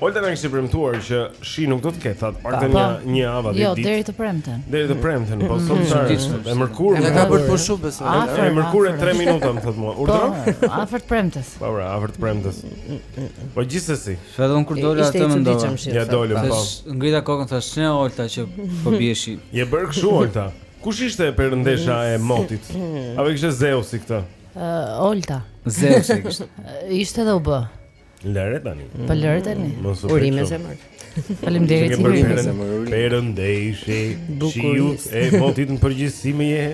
Olta na kishte premtuar që shi nuk do të ketë atë pak të një një javë atë jo, ditë. Jo, deri të premten. Deri të premten, po sot sa është? E mërkurë. Na ka bërë po pushon besoj. E mërkurë 3 minuta më thotë mua. Po, Urdhëro? Afër të premtes. Po pra, afër të premtes. Po gjithsesi. Pra dhe unë kur dola atë mendova. Ja dola po. Ngrita kokën thash, "Ne Olta që po bie shi." Je bër kështu Olta. Kush ishte perëndesha e motit? Apo e kishte Zeusi këtë? Olta. Zeusi e kishte. Ishte dhe u bë. Lëre tani. Po lëre tani. Urime zemër. Faleminderit që jeni me zemër. Perëndeshë e shiut e motit në përgjithësi më je.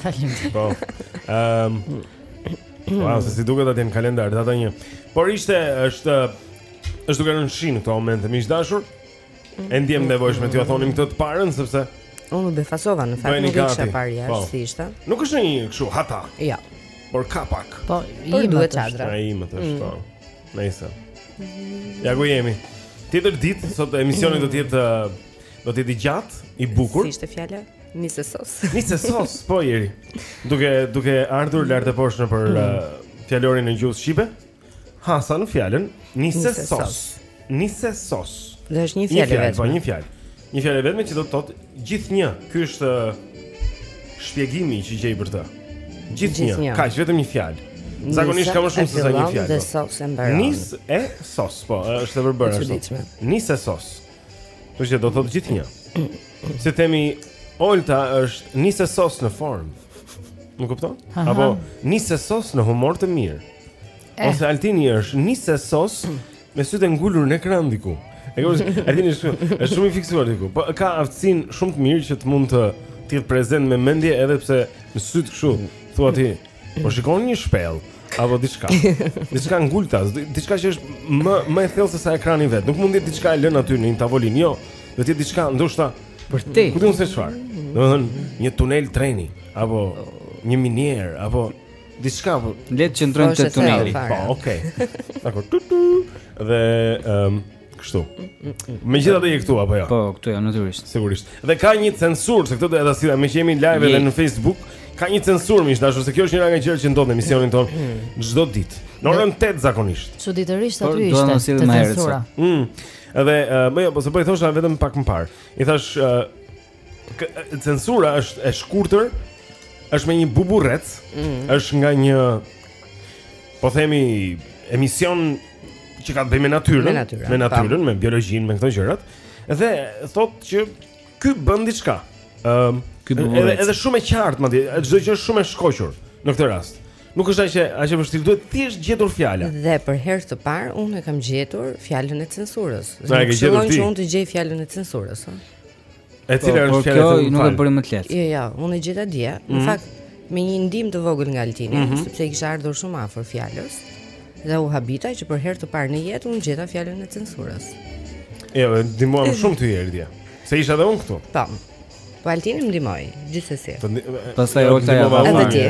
Faleminderit. Po. Ehm. Po, se si duket aty në kalendar, data 1. Por ishte është është duke rënë shi në këtë moment, miq të dashur. E ndjemë të nevojshme t'ju thonim këtë të parën sepse unë u befasova në fakt nuk kisha parë jashtë po. si ishte. Nuk është një kështu hata. Jo. Por ka pak. Po, duhet çadra. Ai më thosh mm. po. Nëse. Ja ku jemi. Tjetër ditë sot emisioni do të jetë do të jetë i gjatë, i bukur. Si ishte fjala? Nisesos. Nisesos, po. Dje. Duke duke ardhur lart e poshtë nëpër mm, uh, fjalorin e gjuhës shqipe. Hasëm fjalën nisesos. Nisesos. Dhe është një fjalë vetëm. Po një fjalë. Një fjalë vetëm që do të thotë gjithnjë. Ky është shpjegimi që gjej për të. Gjithnjë. Kaq, vetëm një fjalë. Zakonisht ka më shumë se sa një fjalë. Nis e, po, sos e mbaron. Nis e sos, po, është e përbërë ashtu. Nisesos. Do të thotë thot gjithnjë. Si themi Olta është nisesos në formë. Më kupton? Apo nisesos në humor të mirë. Eh. Ose Altini është nisesos me sytë e ngulur në ekran diku. E kuptoj. Altini është shumë, është shumë i fiksuar diku. Po ka aftësinë shumë të mirë që të mund të të jetë prezent me mendje edhe pse me sytë kështu thua ti, po shikon një shpellë apo diçka. Diçka ngulta, di- diçka që është më, më e thellë se sa ekrani vet. Nuk mund të jetë diçka e lënë aty në një tavolinë. Jo, do të jetë diçka ndoshta përtej, ku di unë se çfarë. Domethënë një tunel treni apo një minierë apo Diçka po, le të qëndrojmë te tuneli. Po, okay. Dakord. Dhe ëm um, kështu. Megjithatë je këtu apo jo? Po, këtu jam natyrisht. Sigurisht. Dhe ka një censurë se këtë do ta sjellim, meqë jemi live edhe në Facebook. Ka një censurë miq të dashur se kjo është njëra nga gjërat që ndodhin në emisionin tonë mm. çdo ditë. Në orën 8 zakonisht. Çuditërisht aty ishte. Do ta sjellim më herët. Ëh. Mm. Dhe më jo, po se po i thoja vetëm pak më parë. I thash Censura është e shkurtër, është me një buburrec, mm. është nga një, po themi, emision që ka të bëjë me natyrën, me natyrën, me, natyrën, me biologjinë, me këto gjërat dhe thotë që ky bën diçka. Ëm, uh, ky bën edhe, edhe shumë e qartë madje, çdo gjë është shumë e shkoqur në këtë rast. Nuk është aq e, aq e vështirë, duhet thjesht gjetur fjala. Dhe për herë të parë unë e kam gjetur fjalën e censurës. Do të thotë që unë të gjej fjalën e censurës, ëh. E po, cila është fjala e fundit? Nuk e bëri më të lehtë. Jo, jo, unë e gjeta, Erdia. Në mhm, fakt, me një ndihmë të vogël nga Altini, mm -hmm. sepse i kisha ardhur shumë afër fjalës dhe u habita që për herë të parë në jetë unë gjeta fjalën e censurës. Jo, e ndihmuam shumë ty Erdia. Se isha edhe unë këtu. Po. Po Altini më ndihmoi gjithsesi. Pastaj Olta ja. Edhe ti,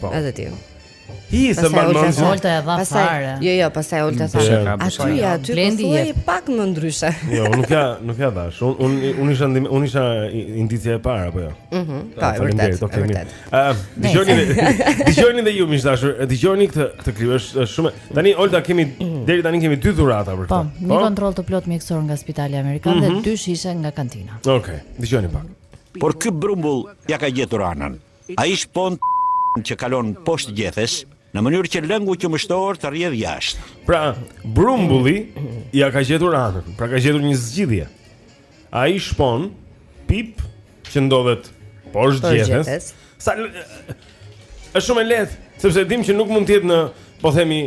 po, edhe ti. Hi, s'e mban mend. Pastaj Olta e dha fare. Jo, jo, pastaj Olta tha. Aty ja, aty po thuaj pak më ndryshe. Jo, unë nuk ia, nuk ia dhashë. Unë unë unë isha unë isha indicia e parë apo jo. Mhm. Po, e vërtetë. E vërtetë. Ëm, dëgjojeni, dëgjojeni dhe ju miq të dashur. Dëgjoni këtë këtë klip është është shumë. Tani Olta kemi deri tani kemi dy dhurata për këtë. Po, një po? kontroll të plotë mjekësor nga Spitali Amerikan dhe mhm. dy shishe nga kantina. Okej, dëgjojeni pak. Por ky brumbull ia ka gjetur anën. Ai shpon t-ën që kalon poshtë gjethes, në mënyrë që lëngu qumështor të rrjedhë jashtë. Pra, Brumbulli ia ka gjetur anën, pra ka gjetur një zgjidhje. Ai shpon pip që ndodhet poshtë gjethes. Tani është shumë e lehtë, sepse dimë që nuk mund të jetë në, po themi,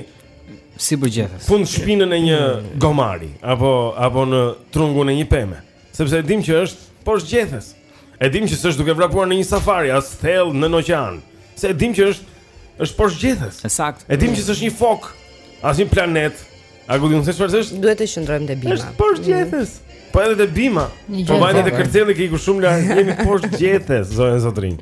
si për gjethes. Fundshpinën e një gomari apo apo në trungun e një peme. Sepse e dimë që është poshtë gjethes. E dimë që s'është duke vrapuar në një safari as thellë nën oqean. Se e dimë që është është poshtë gjethes. E saktë. E dimë që s'është një fokë, as një planet. A ku di unë se çfarë është? Duhet të qëndrojmë te bima. Është poshtë gjethes. Po edhe te bima. Po vajte të kërcelli, ke ikur shumë larg, jemi poshtë gjethes, zonja e zotërinj.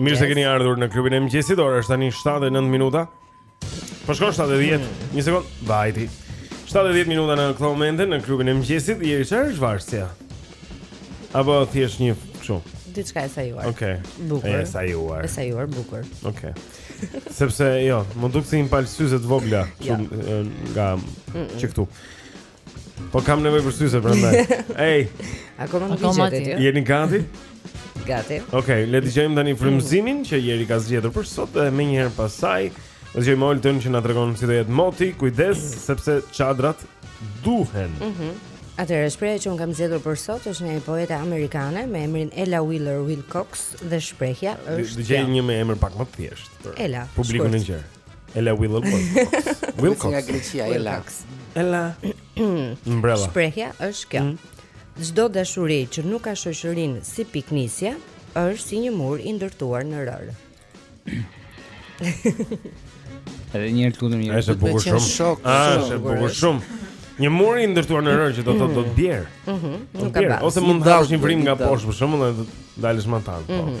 Mirë se keni ardhur në klubin e mëngjesit. Ora është tani 7:09 minuta. Po shkon 7:10. Mm. Një sekondë. Vajti. 7:10 minuta në këtë moment në klubin e mëngjesit. E çfarë është varsja? Apo thjesht një kështu. Diçka e sajuar. Okej. Okay. Bukur. E sajuar. E sajuar bukur. Okej. Okay. Sepse jo, më dukej si një palë syze të vogla, jo. nga mm -mm. që këtu. Po kam nevojë për syze prandaj. Ej. Ako më ngjitet ti? Jeni gati? Gati. Okej, okay, le të dëgjojmë tani frymëzimin që Jeri ka zgjedhur për sot dhe menjëherë pas saj, do të dëgjojmë Olton që na tregon si do jetë moti, kujdes mm. sepse çadrat duhen. Mhm. Mm Atëherë shprehja që un kam zgjedhur për sot është një poete amerikane me emrin Ella Wheeler Wilcox dhe shprehja është Dëgjoj një me emër pak më të thjeshtë. Ella. Publikun e gjerë. Ella Wheeler Wilcox. Nga Greqia Ela. Ela. Umbrella. Shprehja është kjo. Mhm. Çdo mm. dashuri që nuk ka shoqërin si piknisje është si një mur i ndërtuar në rërë. Edhe një herë lutem një. Është bukur shumë. Është bukur shumë. Një mur i ndërtuar në rërë që do të thotë do të bjerë. Mhm. Nuk ka bazë. Ose mund të bësh një vrimë nga poshtë për shembull dhe dalësh matanë. Po. Mhm.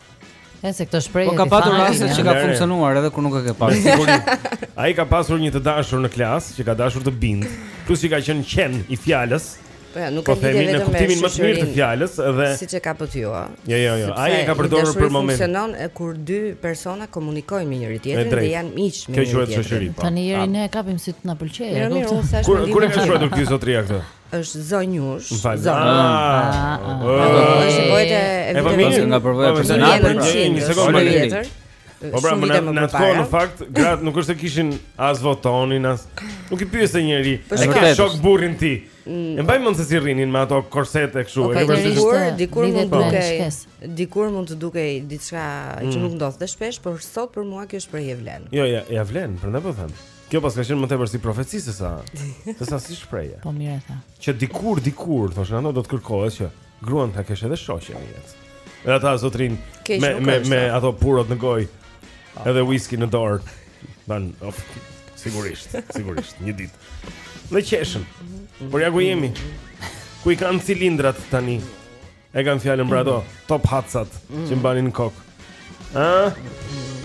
Nëse këtë shprehje po ka pasur raste që ka funksionuar edhe kur nuk e ke parë. Sigurisht. Ai ka pasur një të dashur në klasë që ka dashur të bind, plus që ka qenë qen i fjalës. Po ja, nuk po ka lidhje vetëm me kuptimin më të mirë të fjalës dhe siç e kap ti. Jo, jo, jo. Ai e ka përdorur për moment. Funksionon e kur dy persona komunikojnë me njëri tjetrin dhe janë miq me njëri tjetrin. Kjo quhet shoqëri. Po. Tani jeri ne e kapim si të na pëlqejë. Kur kur e ka shkruar ky zotria këtë? është zonjush, zonjush. Është vojte e vërtetë nga përvoja personale. Një sekondë më tjetër. Po pra, më në atë kohë në fakt, grat nuk është se kishin as votonin as. Nuk i pyeste njeri, po e ke shok burrin ti. Mm. E mbaj mend se si rrinin me ato korsete e kështu, po, e ke vërtetë. Dikur, dikur mund të dukej, dikur mund të dukej diçka që mm. nuk ndodhte shpesh, por sot për mua kjo është shprehje vlen. Jo, ia, ia vlen, prandaj po them. Kjo paska qenë më tepër si profeci se sa, se sa si shprehje. Po mirë e tha. Që dikur dikur thoshte ajo do të kërkohet që gruan ta kesh edhe shoqe në jetë. Edhe ata zotërinjtë me me me ato purot në gojë. Ah. Edhe whisky në dorë. Ban, op, sigurisht, sigurisht, një ditë. Dhe qeshën. Por ja ku jemi. Ku i kanë cilindrat tani? E kam fjalën për ato top hatsat mm. që mbanin në kokë. Ëh?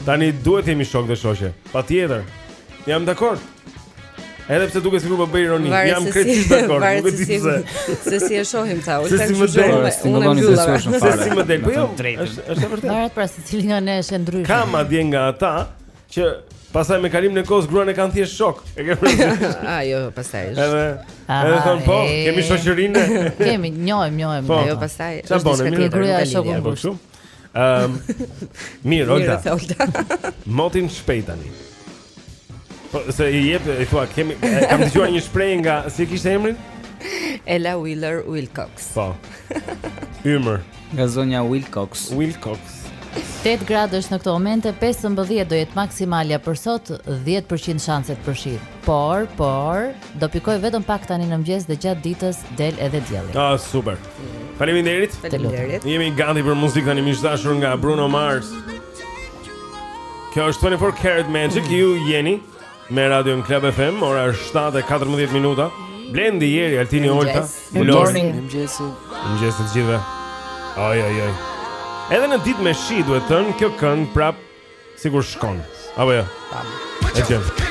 Tani duhet të jemi shok dhe shoqe. Patjetër. Jam dakord. Edhe pse duket sikur po bëj ironi, jam krejtësisht dakord, nuk e di pse. Se si e shohim ta, Olta si më del, unë nuk e shoh shumë fare. Si më del, po jo, është është e vërtetë. Varet pra secili nga ne është ndryshe. Kam madje nga ata Që pastaj me kalimin e kohës gruan e kanë thjesht shok. E ke parasysh? Ah, jo, pastaj. është- Edhe Aha, edhe thon po, e. kemi shoqërinë. Kemi, njohim, njohim. Po. Ajo pastaj Sa është bone, diçka mirë, tjetër. gruaja nuk ka e shokut. lidhje. Po kështu. Ëm Mirë, Mirë, Olta. the, Olta. Motin shpejt tani. Po se i jep, i thua, kemi e, kam dëgjuar një shprehje nga si kishte emrin? Ella Wheeler Wilcox. Po. Humor. Nga zonja Wilcox. Wilcox. 8 gradë është në këto momente, 15 do jetë maksimalja për sot, 10% shanset për shi. Por, por, do pikojë vetëm pak tani në mëgjes dhe gjatë ditës del edhe dielli. Ah, super. Faleminderit. Faleminderit. Jemi gati për muzikë tani miq të dashur nga Bruno Mars. Kjo është 24 Karat Magic, ju jeni Me Radio në Club FM, ora është 7 e 14 minuta Blendi, Jeri, Altini, Olta Good morning Mëngjesi Mëngjesi të gjithëve Oj, oj, oj Edhe në ditë me shi duhet thënë kjo këngë prapë Sikur shkon Apo jo E gjëmë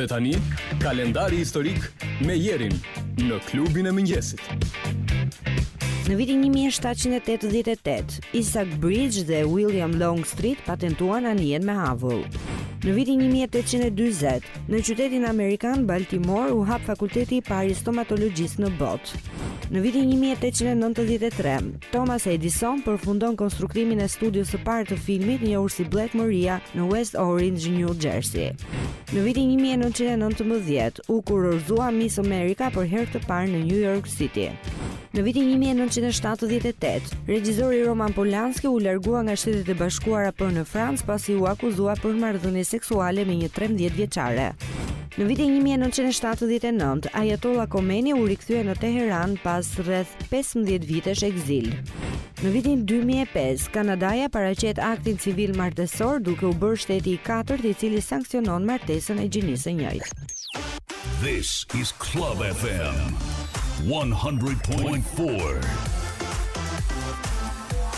Dhe tani, kalendari historik me Jerin në klubin e mëngjesit. Në vitin 1788, Isaac Briggs dhe William Longstreet patentuan anijen me avull. Në vitin 1840, në qytetin amerikan Baltimore u hap fakulteti i parë i stomatologjisë në botë. Në vitin 1893, Thomas Edison përfundon konstruktimin e studios së parë të filmit, njohur si Black Maria, në West Orange, New Jersey. Në vitin 1919, u kurorëzua Miss America për herë të parë në New York City. Në vitin 1978, regjizori Roman Polanski u largua nga Shtetet e Bashkuara për në Francë pasi u akuzua për marrëdhënie seksuale me një 13 vjeçare. Në vitin një mijë e nëntëqind e shtatëdhjetë e nëntë, Ajatolla Khomeini u rikthye në Teheran pas rreth pesëmbëdhjetë vitesh ekzil. Në vitin dy mijë e pesë, Kanadaja paraqet aktin civil martesor duke u bërë shteti i katërt i cili sanksionon martesën e gjinisë së njëjtë. This is Club FM 100.4.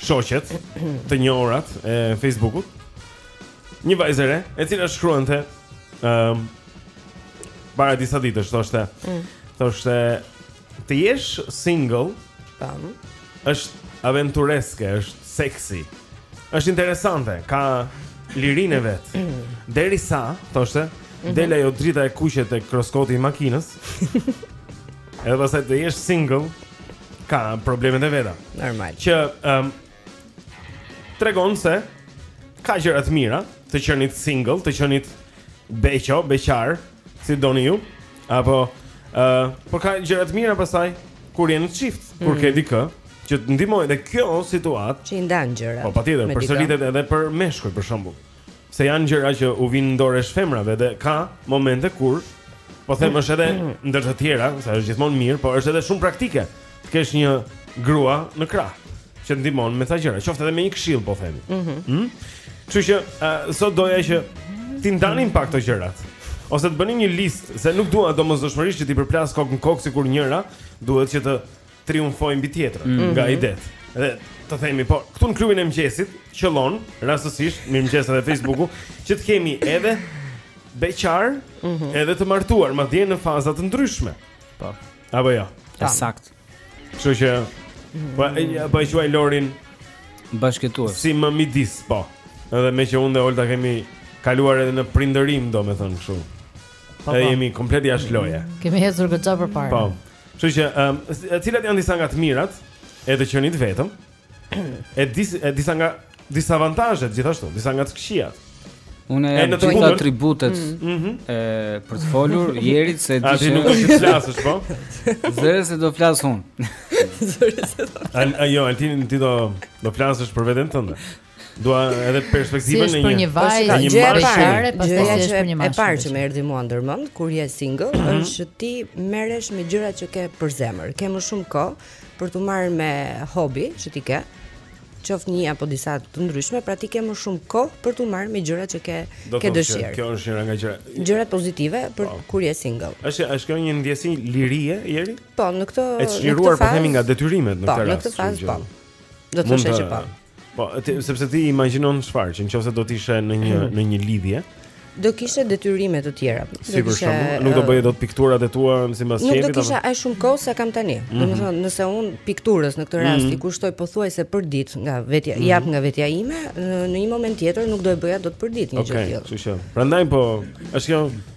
shoqet të njohurat e Facebookut. Një vajzë e re, e cila shkruante ëm um, para disa ditësh thoshte, mm. thoshte të jesh single, tam, është aventureske, është seksi. Është interesante, ka lirinë e vet. Derisa, thoshte, mm -hmm. del ajo drita e kuqe te kruskoti i makinës. Edhe pastaj të jesh single ka problemet e veta. Normal. Që ëm um, tregon se ka gjëra të mira të qenit single, të qenit beqo, beqar, si doni ju, apo ë uh, po ka gjëra të mira pastaj kur je në çift, kur mm. ke dikë që të ndihmojë edhe kjo situatë që i ndan gjëra. Po patjetër, përsëritet edhe për meshkuj për shembull. se janë gjëra që u vijnë ndoresh femrave dhe ka momente kur po them është edhe ndër të tjera, se është gjithmonë mirë, por është edhe shumë praktike të kesh një grua në krah që të ndihmon me ca gjëra, qoftë edhe me një këshillë po themi. Mhm. Mm hm? Kështu që uh, sot doja që t'i ndanim pak këto gjërat. Ose të bënim një listë se nuk dua domosdoshmërisht që t'i përplas kokë më kokë sikur njëra duhet që të triumfojë mbi tjetrën mm -hmm. nga idetë. Dhe të themi, po këtu në klubin e mëngjesit qëllon rastësisht në mëngjesin e Facebooku që të kemi edhe beqarë, mm -hmm. edhe të martuar, madje në faza të ndryshme. Po. Apo jo. Ja. Ekzakt. Kështu që po mm. po e quaj Lorin bashkëjetues. Si në midis, po. Edhe meqë unë dhe Olta kemi kaluar edhe në prindërim, domethënë kështu. Po, po. Ne jemi komplet jashtë loje. Kemi ecur goxha përpara. Po. Kështu që, um, cilat janë disa nga të mirat e të qenit vetëm? E dis, e disa nga disavantazhet gjithashtu, disa nga të këqijat. Unë jam në të gjitha atributet mm. mm -hmm. e për të folur Jeri se di që nuk do të flasësh po. Zëre se do flas unë. Zëre se do. Al ajo Altin ti do do flasësh për veten tënde. Dua edhe perspektivën e një. Si për një vajzë, një marrëre, pastaj si është për një marrë. E para që më erdhi mua ndërmend kur je single, mm -hmm. është ti merresh me gjëra që ke për zemër. Ke më shumë kohë për t'u marrë me hobi që ti ke qoftë një apo disa të ndryshme, pra ti ke më shumë kohë për t'u marrë me gjërat që ke ke dëshirë. Kjo është njëra nga gjërat. Gjërat pozitive për po. kur je single. Është është kjo një ndjesi lirie ieri? Po, në këtë në këtë fazë. Po, në këtë fazë po. Do të thosha që po. Po, ti, sepse ti imagjinon çfarë, që nëse do të ishe në një mm. në një lidhje, do kishe detyrime të tjera. Si për shembull, nuk do bëje dot pikturat e tua sipas qejfit. Nuk do kisha aq shumë kohë sa kam tani. Mhm. Domethënë, nëse unë pikturës në këtë rast mhm. i kushtoj pothuajse përditë nga vetja, mhm. jap nga vetja ime, në një moment tjetër nuk do e bëja dot përditë një gjë të tillë. Okej, kështu që. Prandaj po, është kjo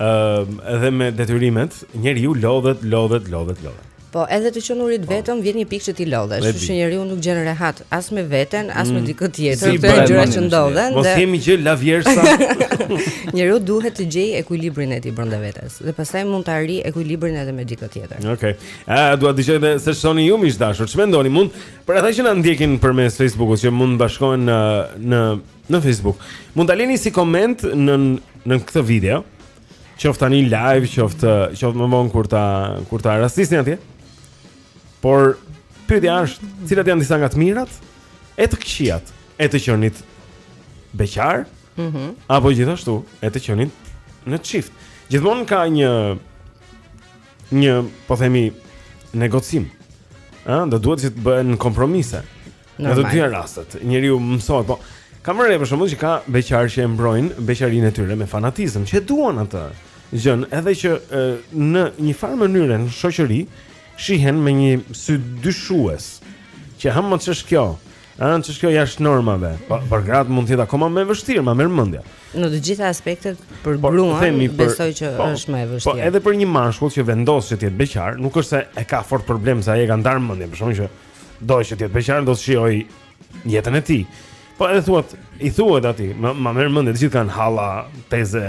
Ëm uh, edhe me detyrimet, njeriu lodhet, lodhet, lodhet, lodhet. Po, edhe të qenurit po. vetëm vjen një pikë që ti lodhesh, kështu që njeriu nuk gjen rehat as me veten, as me mm. dikë tjetër, se këto janë gjëra që ndodhin. Mos kemi gjë la vjersa. njeriu duhet të gjejë ekuilibrin e tij brenda vetes dhe pastaj mund të arrijë ekuilibrin edhe me dikë tjetër. Okej. Okay. A dua të dëgjoj edhe se ç'thoni ju miq të dashur, ç'mendoni? Mund për ata që na ndjekin përmes Facebook-ut që mund të bashkohen në në Në Facebook. Mund ta lini si koment nën nën këtë video. Qoftë tani live, qoftë qoftë më vonë kur ta kur ta rastisni atje. Por pyetja është, cilat janë disa nga të mirat e të këqijat e të qenit beqar? Mhm. Mm apo gjithashtu e të qenit në çift. Gjithmonë ka një një, po themi, negocim. Ëh, do duhet që të bëhen kompromise. Në të dyja rastet, njeriu mësohet, po kam vënë re për shembull që ka beqarë që e mbrojnë beqarinë e tyre me fanatizëm, që duan atë gjën, edhe që e, në një farë mënyre në shoqëri shihen me një sy dyshues. Që ha më ç'është kjo? A në ç'është kjo jashtë normave? Po për gratë mund të jetë akoma më e vështirë, më merr mendja. Në të gjitha aspektet për po, gruan themi, për, besoj që po, është më e po, vështirë. Po edhe për një mashkull që vendos që të jetë beqar, nuk është se e ka fort problem se ai e ka ndarë mendjen, për shkakun që do që të jetë beqar, do të shijojë jetën e tij. Po edhe thuhet, i thuhet atij, më më merr mendja, të gjithë kanë halla, teze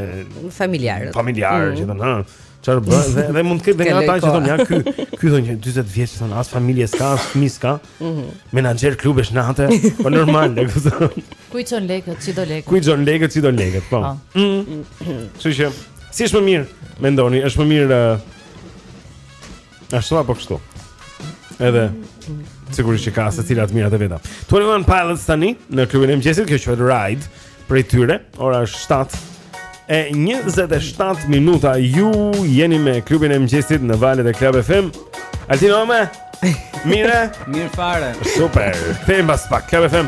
familjarë. Familjarë mm. që thonë, ha, çfarë bën? Dhe, dhe mund të ketë edhe ata që thonë, ja ky, ky thonë 40 vjeç thonë, as familje s'ka, as fëmijë s'ka. Mhm. Menaxher klubesh natë, po normal, e kupton. Ku i çon lekët, si do lekët? Ku i çon lekët, si do lekët, po. Ah. Mm. Kështu që, si është më mirë, mendoni, është më mirë uh, Ashtu apo kështu. Edhe sigurisht që ka secila të mirat të veta. 21 Pilots tani në klubin e mëngjesit, kjo quhet Ride prej tyre. Ora është 7 e 27 minuta. Ju jeni me klubin e mëngjesit në valët e Club FM. Altin o, mirë? Mirë. Mirë fare. Super. Kthehemi pas pak Club FM.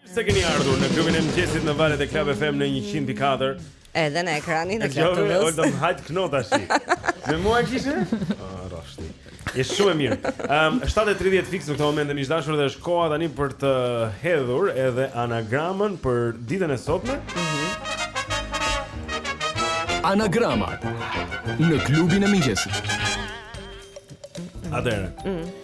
Mirë se keni ardhur në klubin e mëngjesit në valët e Club FM në 104. Edhe në ekranin e Club TV. Oj, do të hajt këno tash. Me mua kishe? Ah, rroshti. Je shumë e mirë. Ehm, um, 7:30 fiks në këto momente miq të dashur dhe është koha tani për të hedhur edhe anagramën për ditën e sotme. Mm -hmm. Anagrama në klubin e mëngjesit. Atëherë. Mm -hmm.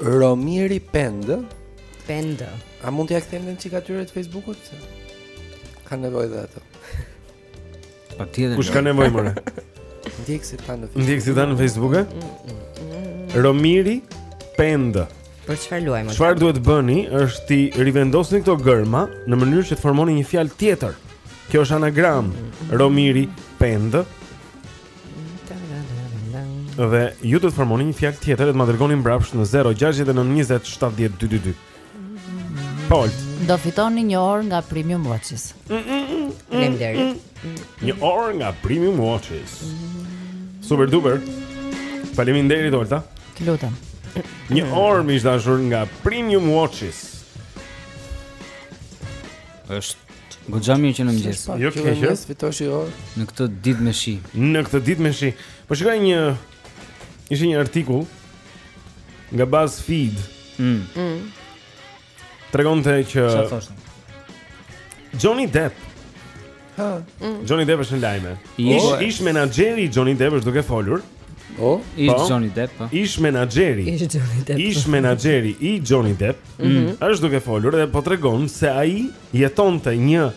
Romiri Pend. Pend. A mund t'ia kthejmë një çikë atyre të Facebookut? Kanë nevojë dhe ata. Patjetër. Kush ka nevojë more? Ndjekësit tanë në Facebook. Ndjekësit tanë në Facebook. Eh? Mm, mm, mm. Romiri Pend. Për çfarë luajmë? Çfarë duhet të bëni është t'i rivendosni këto gërma në mënyrë që të formoni një fjalë tjetër. Kjo është anagram. Romiri Pend. Dhe ju do të formoni një fjalë tjetër dhe të ma dërgoni mbrapsht në 0692070222. Po. Do fitoni një orë nga Premium Watches. Faleminderit. Një orë nga Premium Watches. Super duper. Faleminderit Olta. Të lutem. Një orë miq të dashur nga Premium Watches është Goxha mirë që në mëngjes. Jo keq. Jo keq, jo. Në këtë ditë me shi. Në këtë ditë me shi. Po shikoj një ishte një artikull nga BuzzFeed. Mm. Mm. Tregonte që Sa thoshte? Johnny Depp. Ha. Mm. Johnny Depp është në lajme. Ish oh, ish menaxheri i Johnny Depp është duke folur. O, oh, ish po. Johnny Depp. Po. Ish menaxheri. Ish Johnny Depp. Ish menaxheri i Johnny Depp. Mm -hmm. Është duke folur dhe po tregon se ai jetonte një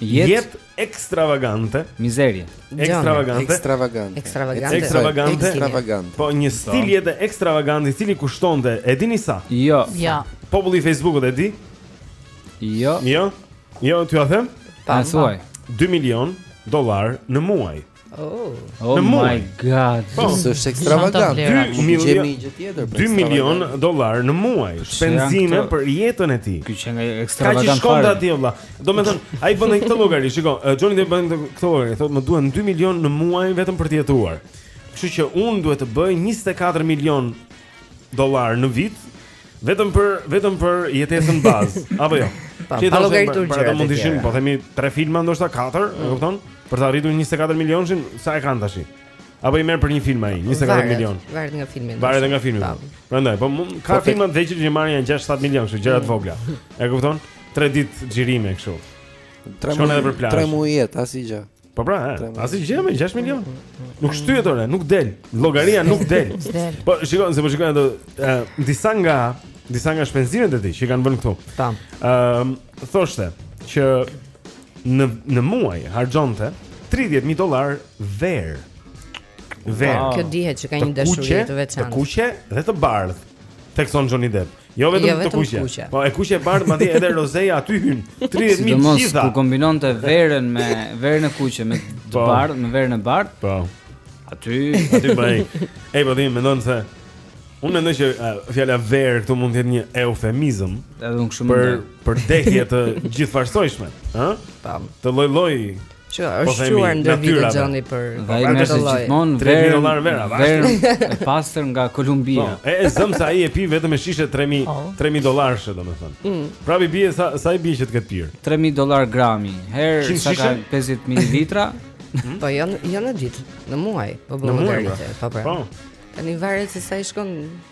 jetë ekstravagante, mizerie, ekstravagante, ekstravagante, ekstravagante, ekstravagante, ekstravagante. Po një stil jete ekstravagant i cili kushtonte, e dini sa? Jo. Jo. Populli i Facebookut e di? Jo. Jo. Jo, t'jua them? Pa thuaj. 2 milion dollarë në muaj. Oh, oh my god. Po, është po, ekstravagant. 2 milionë gjë tjetër. 2 milion dollarë në muaj shpenzime për jetën e tij. Ky qenka ekstravagant. Kaq i shkonte atij, vëlla. Domethënë, ai bën këtë llogari, shiko, Johnny Depp bën këtë llogari, thotë më duhen 2 milion në muaj vetëm për të jetuar. Kështu që unë duhet të bëj 24 milion dollarë në vit vetëm për vetëm për jetesën bazë, apo jo. Pa, pa llogaritur gjëra. Pra mund të ishin, po themi 3 filma ndoshta 4, e kupton? Për të arritur 24 milionshin, sa e kanë tashi? Apo i merr për një film ai, 24 milion. Varet nga filmi. Varet nga filmi. Prandaj, po mund, po ka filma të vegjël që marrin 6-7 milion, kështu gjëra të vogla. E kupton? 3 ditë xhirime kështu. 3 muaj, 3 muaj jetë, asgjë. Po pra, asnjë gjë me 6 milion. Nuk shtyhet ore, nuk del. Llogaria nuk del. Po shikoj, se po shikoj ato disa nga disa nga shpenzimet e tij që kanë vënë këtu. Tamam. Ëm, ehm, thoshte që në në muaj harxhonte 30000 dollarë verë. Verë. Kjo dihet që ka një dashuri të veçantë. Të kuqe dhe të bardhë. Thekson Johnny Depp. Jo vetëm, jo vetëm të kuqe. Po e kuqe e bardhë madje edhe rozeja aty hyn. 30 mijë të gjitha. Sidomos kur kombinonte verën me verën e kuqe me të bardhë, me verën e bardhë. Po. Aty, aty bëj. Ej, po dhe mendon se Unë mendoj që uh, fjala verë këtu mund të jetë një eufemizëm. Edhe unë kështu mendoj. Për për dehje të gjithfarësojshme, ëh? Tamam. Të lloj-lloj Që po është shquar ndër vite Johnny për Dhe e merr gjithsesi gjithmonë verë e pastër nga Kolumbia po, E zëmë se ai e pi vetëm me shishe 3.000 dollarëshe domethënë mm. Pra i bie sa i bie që të ketë pirë 3.000 dollarë grami Herë sa ka 50 mililitra hmm? Po jo në jo ditë, në muaj po Në muaj po, pra. po Tani varet se sa i shkon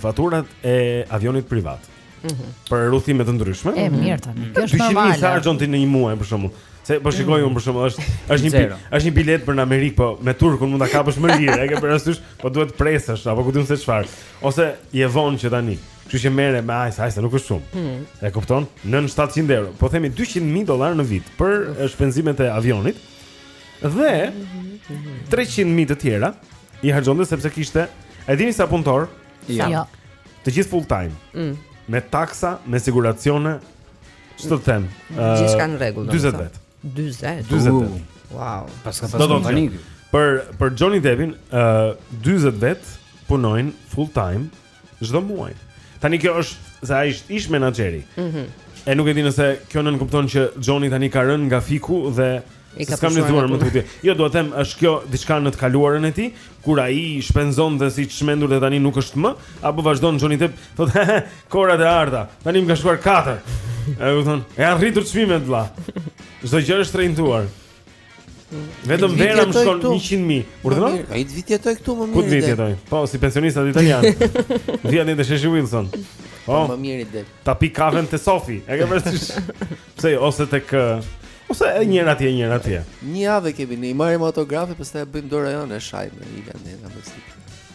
faturat e avionit privat. Mm -hmm. Për udhëtime të ndryshme. E mirë tani. Kjo është normale. Dyqind mijë s'harxhon ti në një muaj për shembull. Se po shikoj mm -hmm. unë për shembull, është është një është një bilet për në Amerikë, po me turkun mund ta kapësh më lirë, e ke parasysh, po duhet të presësh apo ku di unë se çfarë. Ose je vonë që tani. Kështu që merre me AZ, AZ nuk është shumë. Mm -hmm. E kupton? Nën 700 euro. Po themi 200.000 dollarë në vit për shpenzimet e avionit. Dhe 300 mijë të tjera i harxhonte sepse kishte, e dini sa punëtor? Jo. jo. Të gjithë full time. Mm. Me taksa, me siguracione, ç'të them? Gjithçka në rregull, domethënë. 40 vet. 40. 40 vet. Wow. Paska pas kompani. Për për Johnny Deppin, ë uh, 40 vet punojnë full time çdo muaj. Tani kjo është se ai është ish menaxheri. Mhm. Mm e nuk e di nëse kjo nënkupton që Johnny tani ka rënë nga fiku dhe I ka pushuar në punë. S'kam lexuar më tutje. Jo, dua të them, është kjo diçka në të kaluarën e tij, kur ai shpenzonte si i çmendur dhe tani nuk është më, apo vazhdon Johnny Depp, thotë "Hehe, kohërat e arta. Tani më ka shkuar katër. E kupton? Janë rritur çmimet vlla. Çdo gjë është shtrenjtuar. Vetëm vera më shkon 100 mijë. Urdhëro? Ai të vijë të jetojë këtu më mirë. Ku të vijë të jetojë? Po si pensionistët italianë. Vjen te Sheshi Wilson. Po. Më mirë i del. Ta pi kafen te Sofi. E ke parasysh? Pse ose tek ose te njëra atje njëra atje. Një javë kemi ne, i marrim autografe, pastaj e bëjmë dorë ajo në shajmë, i lënë nga mështi.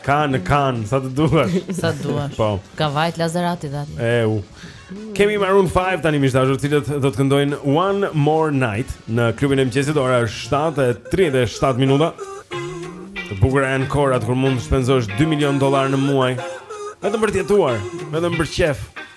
Kanë, kanë, sa të duash. Sa të duash. Po. Ka vajt lazerati dhe atje. E, u. Kemi Maroon 5 tani miq të dashur, të cilët do të këndojnë One More Night në klubin e mëngjesit, ora është 7.37 minuta. Të bukura janë kohërat, kur mund të shpenzosh 2 milion dollarë në muaj. Vetëm për të jetuar, vetëm për qejf.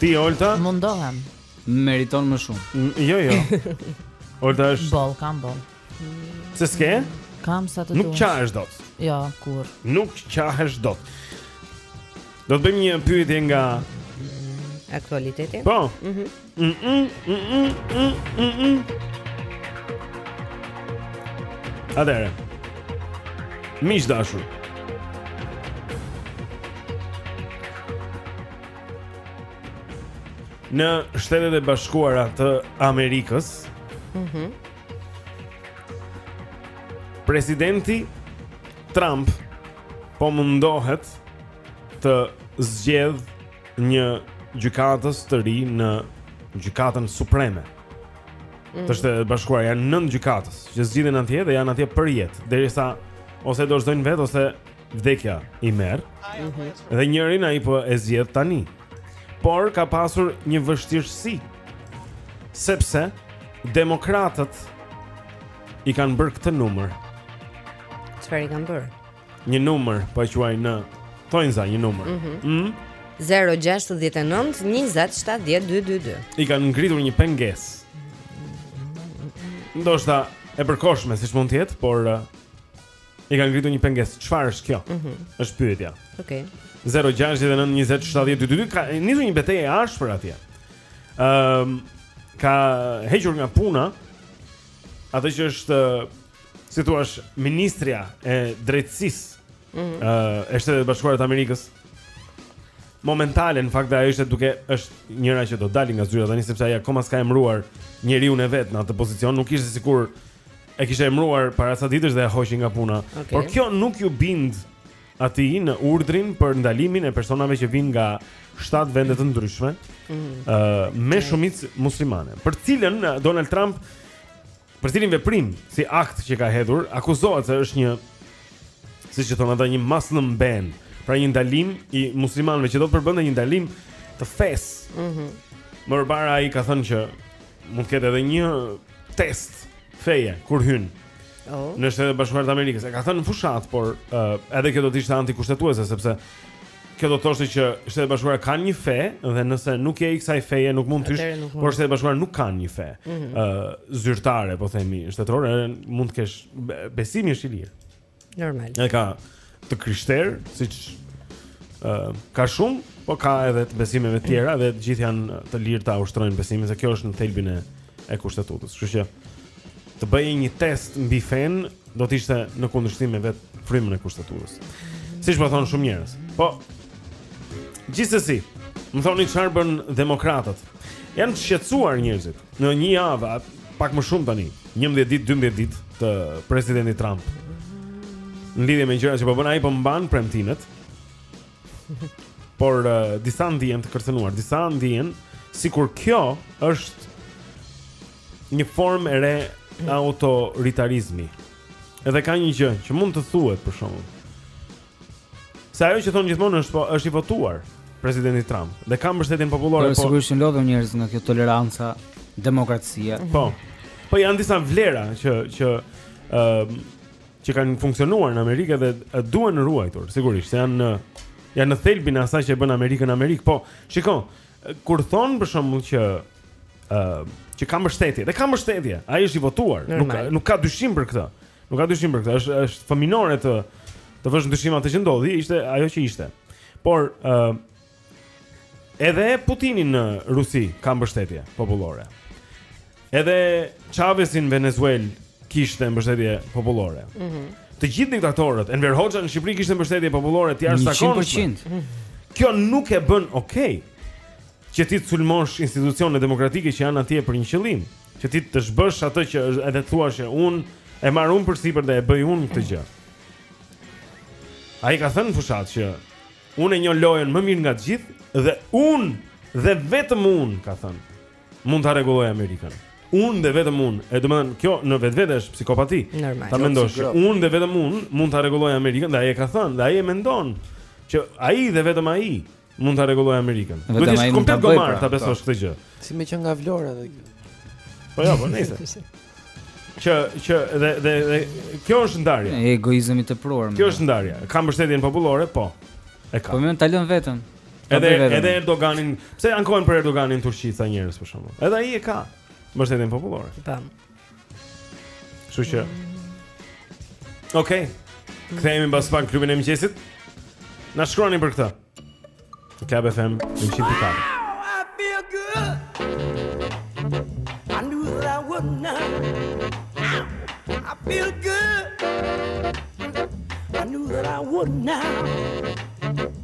Ti Olta? Mundohem. Meriton më shumë. Jo, jo. Olta është Boll, kam boll. Se s'ke? Kam sa të duash. Nuk qahesh dot. Jo, kurrë. Nuk qahesh dot. Do të bëjmë një pyetje nga aktualiteti. Po. Mhm. Mm Mm -mm, mm -mm, mm -mm, mm. Atëherë miq të dashur Në Shtetet e Bashkuara të Amerikës mm -hmm. Presidenti Trump Po mundohet Të zgjedhë një gjykatës të ri në gjykatën supreme. Mm. Te Shtetet e Bashkuara janë nëntë gjykatës, që zgjidhen atje dhe janë atje për jetë, derisa ose do s'duan vetë ose vdekja i merr. Mm -hmm. Dhe njërin ai po e zgjedh tani. Por ka pasur një vështirësi. Sepse demokratët i kanë bërë këtë numër. Çfarë i kanë bërë? Një numër po e quaj në thonjëza një numër. Ëh. Mm -hmm. mm? 069 20 70 222. I kanë ngritur një pengesë. Ndoshta e përkohshme siç mund të jetë, por uh, i kanë ngritur një pengesë. Çfarë është kjo? Ëh. Mm -hmm. Është pyetja. Okej. Okay. 069 20 70 222 ka nisur një betejë e ashpër atje. Ëm um, ka hequr nga puna atë që është si thua, ministrja e Drejtësisë ëh mm -hmm. e Shteteve të Bashkuara të Amerikës momentale në fakt dhe ajo ishte duke është njëra që do dali nga zyra tani sepse ai akoma s'ka emëruar njeriun e vet në atë pozicion, nuk ishte sikur e kishte emëruar para sa ditësh dhe e hoqi nga puna. Okay. Por kjo nuk iu bind atij në urdhrin për ndalimin e personave që vijnë nga shtatë vende të ndryshme, ëh, mm -hmm. uh, me shumicë muslimane. Për cilën Donald Trump Për cilin veprim si akt që ka hedhur, akuzohet se është një siç e thonë ata një Muslim ban, pra një ndalim i muslimanëve që do të përbënte një ndalim të fesë. Mhm. Mm Më përpara ai ka thënë që mund të ketë edhe një test feje kur hyn Oh. në Shtetet e Bashkuara të Amerikës. E ka thënë në fushatë, por uh, edhe kjo do të ishte antikushtetuese sepse Kjo do të thoshte që Shtetet e Bashkuara kanë një fe dhe nëse nuk je i kësaj feje nuk mund të hysh, por Shtetet e Bashkuara nuk kanë një fe. Ëh, mm -hmm. uh, zyrtare po themi, shtetërore mund të kesh besimi është i lirë. Normal. Edhe ka të krishterë, siç ëh uh, ka shumë, po ka edhe të besimeve të tjera dhe të gjithë janë të lirë ta ushtrojnë besimin se kjo është në thelbin e e kushtetutës. Kështu që të bëjë një test mbi fenë do të ishte në kundërshtim me vetë frymën e kushtetutës. Siç po thonë shumë njerëz. Po gjithsesi, më thoni çfarë bëjnë demokratët? Janë të shqetësuar njerëzit. Në një javë, pak më shumë tani, 11 ditë, 12 ditë të presidentit Trump. Në lidhje me gjërat që po bën ai, po mban premtimet. Por uh, disa ndihen të kërcënuar, disa ndihen sikur kjo është një formë e re autoritarizmi. Edhe ka një gjë që mund të thuhet për shembull. Se ajo që thonë gjithmonë është po është i votuar presidenti Trump dhe ka mbështetjen popullore, po, po sigurisht që lodhen njerëz nga kjo toleranca, demokracia. Po. Po janë disa vlera që që ë uh, që kanë funksionuar në Amerikë dhe uh, duhen ruajtur, sigurisht, se janë në janë në thelbin e asaj që e bën Amerikën Amerikë. Po, shiko, Kur thonë për shembull që ë uh, që ka mbështetje, dhe ka mbështetje, ai është i votuar, Normal. nuk ka, nuk ka dyshim për këtë. Nuk ka dyshim për këtë, është është fëminore të të vësh në dyshim atë që ndodhi, ishte ajo që ishte. Por ë uh, edhe Putini në Rusi ka mbështetje popullore. Edhe Chavezi në Venezuelë kishte mbështetje popullore. Mhm. Mm të gjithë diktatorët, Enver Hoxha në Shqipëri kishte mbështetje popullore të jashtëzakonshme. 100%. Kjo nuk e bën okay që ti të sulmosh institucione demokratike që janë atje për një qëllim, që ti të zhbësh atë që është- edhe thua që unë e marr unë përsipër dhe e bëj unë këtë gjë. Ai ka thënë në fushatë që unë e njoh lojën më mirë nga të gjithë dhe unë dhe vetëm unë, ka thënë. mund ta rregulloj Amerikën. Unë dhe vetëm unë, e domethënë kjo në vetvete është psikopati. Ta mendosh, unë dhe vetëm unë mund ta rregulloj Amerikën, dhe ai e ka thënë, dhe ai e mendon që ai dhe vetëm ai mund ta rregulloj Amerikën. Do të ishte komplet gomar pra ta besosh këtë gjë. Si më që nga Vlora edhe kjo. Po ja, po nice. Që që dhe dhe dhe kjo është ndarja. Egoizëm i tepruar. Kjo është ndarja. Ka mbështetjen popullore, po. E ka. Po më talon vetëm. Edhe edhe Erdoganin, pse ankohen për Erdoganin në Turqi ca njerëz për shembull. Edhe ai e ka mbështetjen popullore. Tam. Kështu që. Okej. Okay. Kthehemi pas pak klubin e mëngjesit. Na shkruani për këtë. Club FM 104. I knew that I would not. I feel good. I knew that I would not.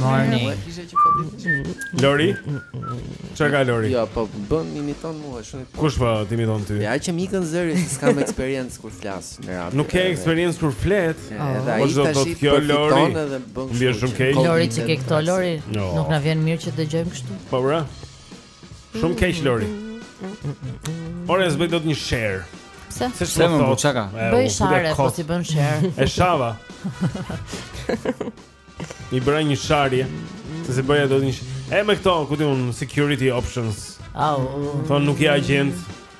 Morning. Lori. Çfarë ka Lori? Jo, po bën imiton mua shumë. Kush po të imiton ty? Ja që m'ikën zëri, s'kam eksperiencë kur flas në radio. Nuk ke eksperiencë kur flet. Ç'do të thotë kjo Lori. Më vjen shumë keq. Lori ç'i ke këto Lori. Nuk na vjen mirë që dëgjojmë kështu. Po bra. Shumë keq Lori. Ora s'bëj dot një share. Pse? Se çfarë më thotë? Çaka. Bëj share, po si bën share. E shava. Mi bëra një sharje. Se se bëja dot një. E me këto, ku ti un security options. Au. Thon nuk je agjent.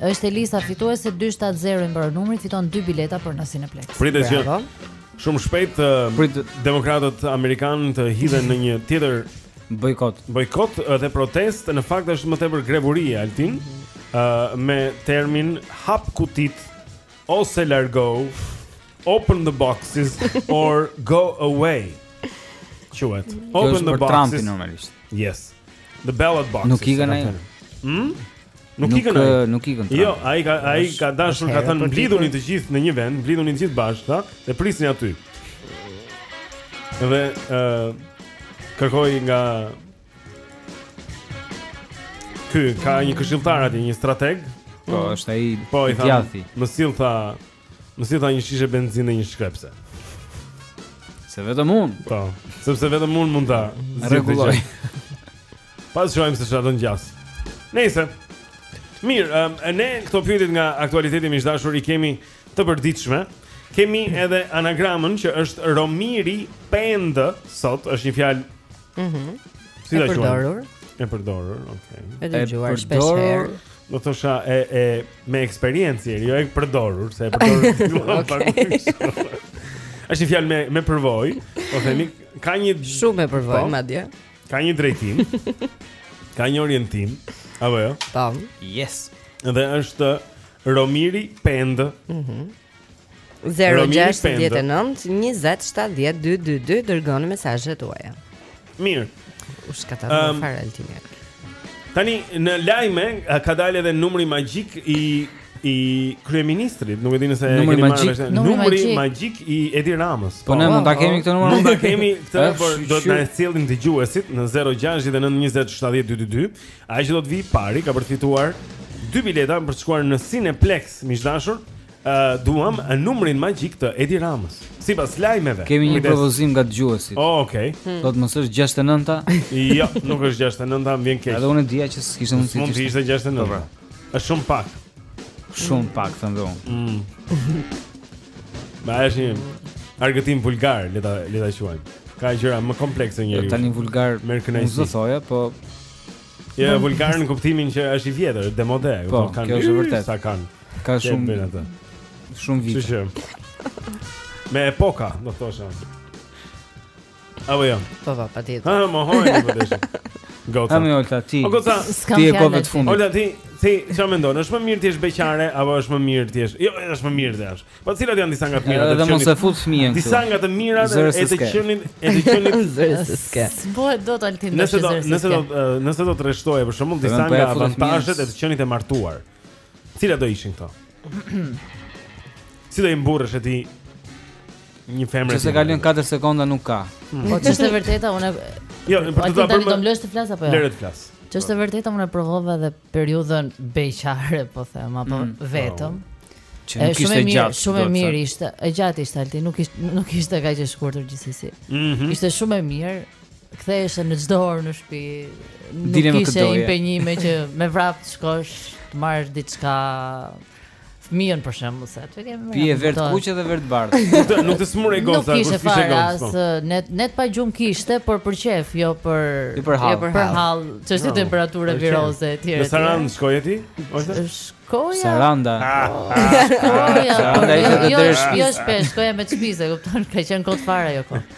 Është Elisa fituese 270 i mbaron numri, fiton 2 bileta për në Cineplexx. Pritet që shumë shpejt të uh, Prit... demokratët amerikanë të hidhen në një tjetër bojkot. Bojkot dhe protest, në fakt është më tepër grevë urie Altin, uh, me termin hap kutitë ose largohu, open the boxes or go away. Quhet. Open the boxes. Trumpin normalisht. Yes. The ballot box. Nuk i kanë. Hm? Nuk i kanë. Nuk i kanë. Jo, ai ka ai ka dashur ka thënë mblidhuni të gjithë në një vend, mblidhuni të gjithë bashkë, tha, e prisni aty. Dhe ë uh, kërkoi nga Ky ka një këshilltar aty, një strateg. Po, është ai. Po, i tha. Më sill tha, Më si tha një shishe benzinë dhe një shkrepse. Se vetëm unë. Po, sepse vetëm unë mund ta rregulloj. Pa të shohim se çfarë do të ngjasë. Nëse Mirë, um, ne këto pyetjet nga aktualiteti miq të dashur i kemi të përditshme. Kemi edhe anagramën që është Romiri Pend, sot është një fjalë Mhm. Mm si e përdorur? E përdorur, okay. E dëgjuar shpesh herë. Do të thosha e e me eksperiencë, jo e përdorur, se e përdorur. okay. Është një fjalë me me përvojë, po themi ka një shumë me përvojë po, madje. Ka një drejtim. ka një orientim. Apo jo? Tam. Yes. Dhe është Romiri Pend. Mhm. Mm 0-6-19-27-12-22 Dërgoni mesazhet tuaja Mirë U shkata më um, farë altimja Tani, në lajme, ka dalë edhe numri magjik i i kryeministrit, nuk e di nëse e keni marrë vesh. Numri magjik i Edi Ramës. Po ne po, mund ta po. kemi këtë numër. Mund ta kemi këtë, por do të na sjellin dëgjuesit në 069 20 70 222. Ai që do të vijë i pari ka për të fituar dy bileta për të shkuar në Cineplex, miq të dashur. Ë uh, duam numrin magjik të Edi Ramës. Sipas lajmeve. Kemi një propozim nga dëgjuesit. Oh, Okej. Okay. Hmm. të mos është 69-a? jo, nuk është 69-a, më vjen keq. Edhe unë dija që s'kishte mundësi. Mund të ishte 69-a. Është shumë pak. Shumë pak them dhe unë mm. Ba është një argëtim vulgar Le ta, le ta quajmë Ka gjëra më komplekse një jo, Tani vulgar Unë do thoja po Ja, jo, vulgar në kuptimin që është i vjetër, demode, po, kanë, kjo është vërtet. Sa kanë? Ka shumë shumë vite. Shumë. Me epoka, do thosha. Apo jo. Po po, patjetër. Ha, më hojë për të. Gota. A mi Olta ti. O gota, ti e kovë të fundit. Olta ti, ti çfarë mendon? Është më mirë të jesh beqare apo është më mirë të jesh? Jo, është më mirë të jesh. Po cilat janë disa nga të mirat e të qenit? Edhe mos e fut fëmijën këtu. Disa nga të mirat e të qenit, e të qenit zërske. S'bëhet dot Altin me zërske. Nëse do, nëse do, nëse do të rreshtoje për shembull disa nga avantazhet e të qenit e martuar. Cilat do ishin këto? si do i mburrëshe ti një femër? Nëse kalojnë 4 sekonda nuk ka. Hmm. Po ç'është e vërteta unë Jo, po të ta bëjmë. Do më lesh të flas apo jo? Lëre të flasë. Ç'është e vërteta unë provova edhe periudhën beqare, po them, apo mm. vetëm. Që nuk ishte gjatë. Shumë e mirë ishte. E gjatë ishte Altin, nuk ishte nuk ishte kaq e shkurtër gjithsesi. Mm -hmm. Ishte shumë e mirë, Ktheheshe në çdo orë në shtëpi. Nuk kishe impenjime që me vrap të shkosh të marrësh diçka fëmijën për shembull se aty kemi. Pije verë të kuqe dhe verë të bardhë. Nuk të sëmurej goca, kur ftohej goca. Po. As net net pa gjumë kishte, por për qejf, jo për jo për hall. Jo për hall, çështje temperature viroze etj. Në Sarandë shkoje ti? Ose shkoja? Saranda. Ah, ah, ah. Shkoja. Saranda ishte jo, jo, deri shtëpisë. Jo shpesh, shkoja me shtëpisë, e kupton? Ka qenë kot fare ajo kohë.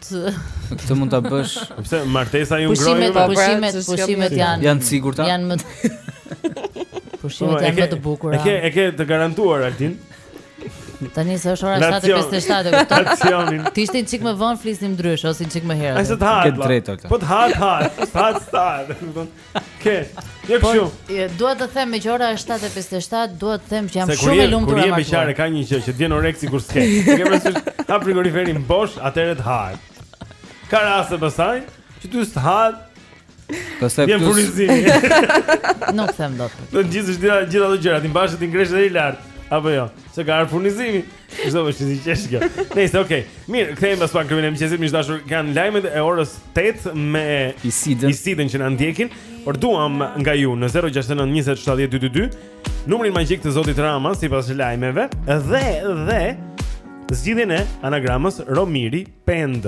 Këtë mund ta bësh. Po pse martesa ju ngrohet? Pushimet, pushimet, pushimet janë. Janë të sigurta. Janë më Pushimet po, janë më të bukura. E ke e ke të garantuar Altin. Tani se është ora 7:57 këtu. Aksionin. T'ishte çik më vonë flisnim ndryshe ose çik më herët. Ai s'të ha. Ke të drejtë. Po të ha, ha. Sa sa, do të thonë. Ke. Je po, kështu. Po, dua të them meqë ora është 7:57, dua të them që jam shumë e lumtur. Kur je me qarë ka një gjë që vjen oreksi kur s'ke. Ti ke pasur, ha, frigoriferin bosh, atëherë të hahet. Ka raste pastaj që ty s'të hahet. Pastaj vjen furnizimi. Nuk them dot. Do të gjithë gjithë gjithë ato gjëra, t'i mbash, t'i ngresh deri lart. Apo jo, se ka ardhur furnizimi. Çdo vështirë si qesh kjo. Nice, okay. Mirë, kthehemi pas pak miq të dashur, ka lajmet e orës 8 me Isidën, që na ndjekin, por duam nga ju në 069 20 70 222 numrin magjik të Zotit Rama sipas lajmeve dhe dhe zgjidhjen e anagramës Romiri Pend.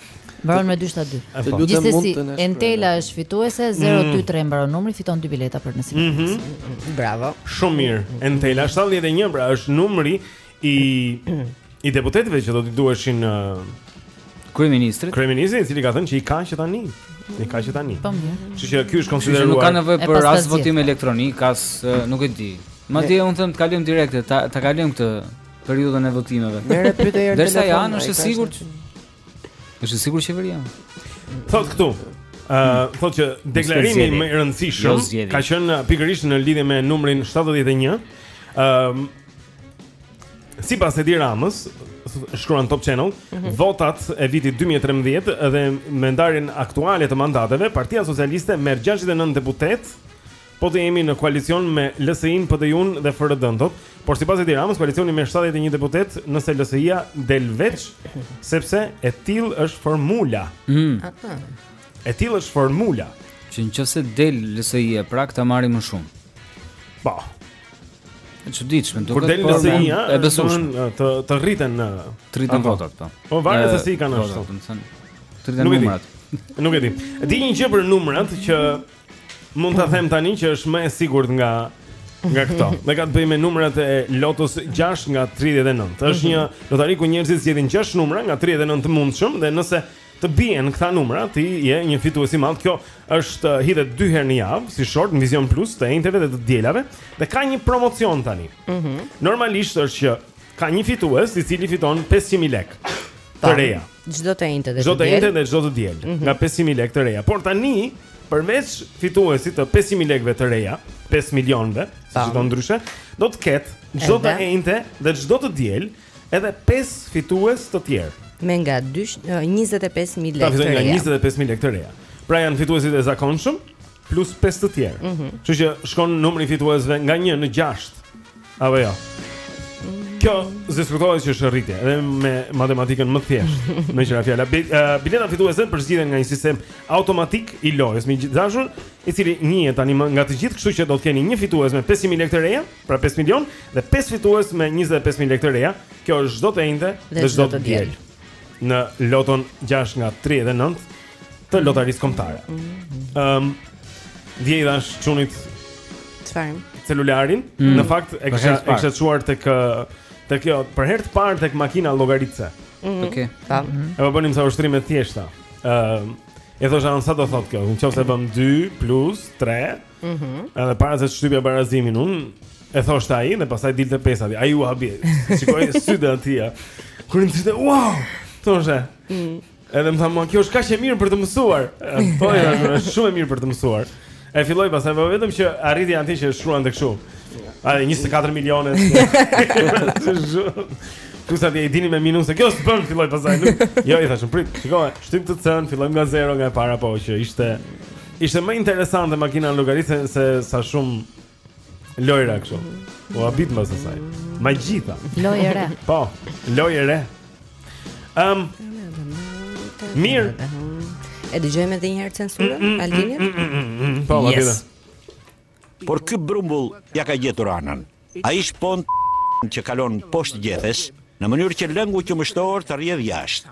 Mbaron me 272. Gjithsesi, Entela është fituese 023 mm. mbaron numri, fiton dy bileta për në kinema. Mm -hmm. Bravo. Shumë mirë. Entela 71 pra është numri i i deputetëve që do të duheshin uh, kryeministrit. Kryeministri i cili ka thënë që i ka që tani. I ka që tani. Po mirë. Kështu që ky është konsideruar. Nuk ka nevojë për as votim elektronik, as nuk e di. Madje unë them të kalojmë direkt, ta ta kalojmë këtë periudhën e votimeve. Merre pyete një herë në telefon. Derisa janë, është e sigurt. Është e sigurt qeveria. Thotë këtu. Ë, uh, thotë që deklarimi më i rëndësishëm ka qenë pikërisht në lidhje me numrin 71. Ë, um, sipas Edi Ramës, shkruan Top Channel, mm -hmm. votat e vitit 2013 dhe me ndarjen aktuale të mandateve, Partia Socialiste merr 69 deputetë Po të jemi në koalicion me LSI-në, PDIU-në dhe FRD-në, thotë. Por sipas Edi Ramës, koalicioni me 71 deputetë, nëse LSI-ja del veç, sepse e tillë është formula. Mm. E tillë është formula. Që nëse del LSI-ja pra këta marrin më shumë. Po. E çuditshme, duket. Kur del po, LSI-ja, e besueshme të të rriten në të rriten votat, po. Po varet se si kanë ashtu. Nuk e di. Nuk e di. Di një gjë për numrat që Mund ta them tani që është më e sigurt nga nga këto. Dhe ka të bëjë me numrat e Lotos 6 nga 39. Është mm -hmm. një lotari ku njerëzit zgjedhin 6 numra nga 39 të mundshëm dhe nëse të bien këta numra, ti je një fitues i madh. Kjo është uh, hidhet dy herë në javë si short në Vizion Plus të enjteve dhe të dielave dhe ka një promocion tani. Mhm. Mm Normalisht është që ka një fitues i cili fiton 500.000 lekë. Të reja. Çdo të enjte dhe çdo të enjte dhe çdo të diel. Mm -hmm. Nga 500.000 lekë të reja. Por tani, përveç fituesit të 500.000 lekëve të reja, 5 milionëve, siç do ndryshe, do të ketë çdo të enjte dhe çdo të diel edhe 5 fitues të tjerë. Me nga 25000 lekë të reja. Nga 25000 lekë të reja. Pra janë fituesit e zakonshëm, plus 5 të tjerë. Mm -hmm. Kështu që shkon numri i fituesve nga 1 në 6. Apo jo. Kjo s'diskutohet që është rritje, edhe me matematikën më të thjeshtë. Meqë ra fjala, biletat fituese përzgjidhen nga një sistem automatik i lojës më të dashur, i cili njihet tanimë nga të gjithë, kështu që do të keni një fitues me 500.000 lekë të reja, pra 5 milion dhe 5 fitues me 25000 lekë të reja. Kjo është çdo të enjte dhe çdo të diel. Në loton 6 nga 39 të lotarisë kombëtare. Ëm mm -hmm. um, dje i dhashë çunit çfarë? Celularin. Mm -hmm. Në fakt e kisha e kisha çuar tek tek kjo për herë të parë tek makina llogaritëse. Mm -hmm. Okej. Okay. Mm -hmm. E bënim ca ushtrime të thjeshta. Ëm um, i thosha unë ça do thotë kjo, në qoftë se bëjmë 2 plus 3. Mhm. Mm edhe para se të shtypja barazimin unë e thoshte ai dhe pastaj dilte pesa. Ai u habit. Shikoi sytë aty. Kur më thoshte, "Wow!" Thoshte. Mm. Edhe më tha mua, kjo është kaq e mirë për të mësuar. Po, ja, është shumë e mirë për të mësuar. E filloi pastaj po vetëm që arriti anti që shkruante kështu. A 24 milionë. Tu sa ti e dini me minus, kjo ç'bën filloi pastaj. Jo, i thashë, prit, shiko, shtyp C-në, fillojmë nga zero nga e para po që ishte ishte më interesante makina llogaritëse sesa shumë Lojra kështu. Po habit mbas asaj. Ma gjitha. Lojë e re. Po, lojë e re. Um, mirë. E dëgjojmë edhe një herë censurën, mm, mm, Aldinit? Mm, po, ma gjitha. Por ky brumbull ia ka gjetur anën. Ai shpon të që kalon poshtë gjethes, në mënyrë që lëngu qumështor të rjedh jashtë.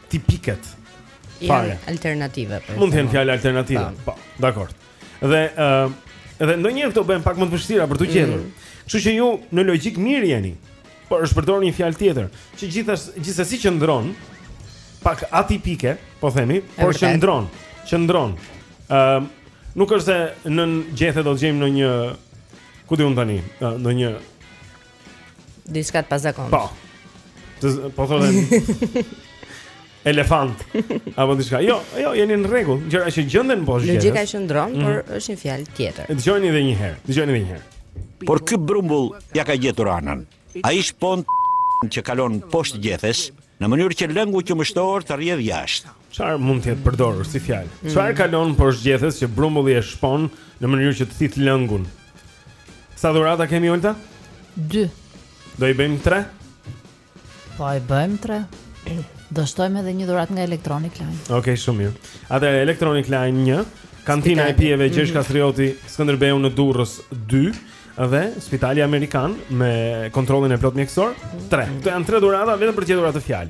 tipiket. Fjalë alternative. Po. Mund të jenë fjalë alternative. Po, po dakord. Dhe ë uh, edhe ndonjëherë këto bëhen pak më të vështira për t'u mhm. gjetur. Mm. Kështu mm. që ju në logjikë mirë jeni. Por është përdorur një fjalë tjetër, që gjithas gjithsesi qëndron pak atipike, po themi, e por qëndron, qëndron. Ë uh, nuk është se nën gjethe do të gjejmë ndonjë ku di unë tani, ndonjë Diçka të pazakontë. Po. Të po thonë elefant apo diçka. Jo, jo, jeni në rregull. Gjëra që gjenden po gjëra. Logjika qëndron, mm. por mhm. është një fjalë tjetër. E dëgjojmë edhe një herë. Dëgjojeni edhe një herë. Por ky brumbull ia ka gjetur anën. Ai shpon që kalon poshtë gjethes, në mënyrë që lëngu qumështor të rrjedhë jashtë. Çfarë mund të jetë përdorur si fjalë? Mm. Çfarë kalon poshtë gjethes që brumbulli e shpon në mënyrë që të thithë lëngun? Sa dhurata kemi Olta? 2. Do t'i bëjmë 3? Po i bëjmë 3. Do shtojmë edhe një dhuratë nga Electronic Line. Okej, shumë mirë. Atëherë Electronic Line 1, kantina e pijeve Gjergj mm -hmm. Kastrioti, Skënderbeu në Durrës 2 dhe Spitali Amerikan me kontrollin e plotë mjekësor 3. Këto janë 3 dhurata vetëm për të gjetur atë fjalë.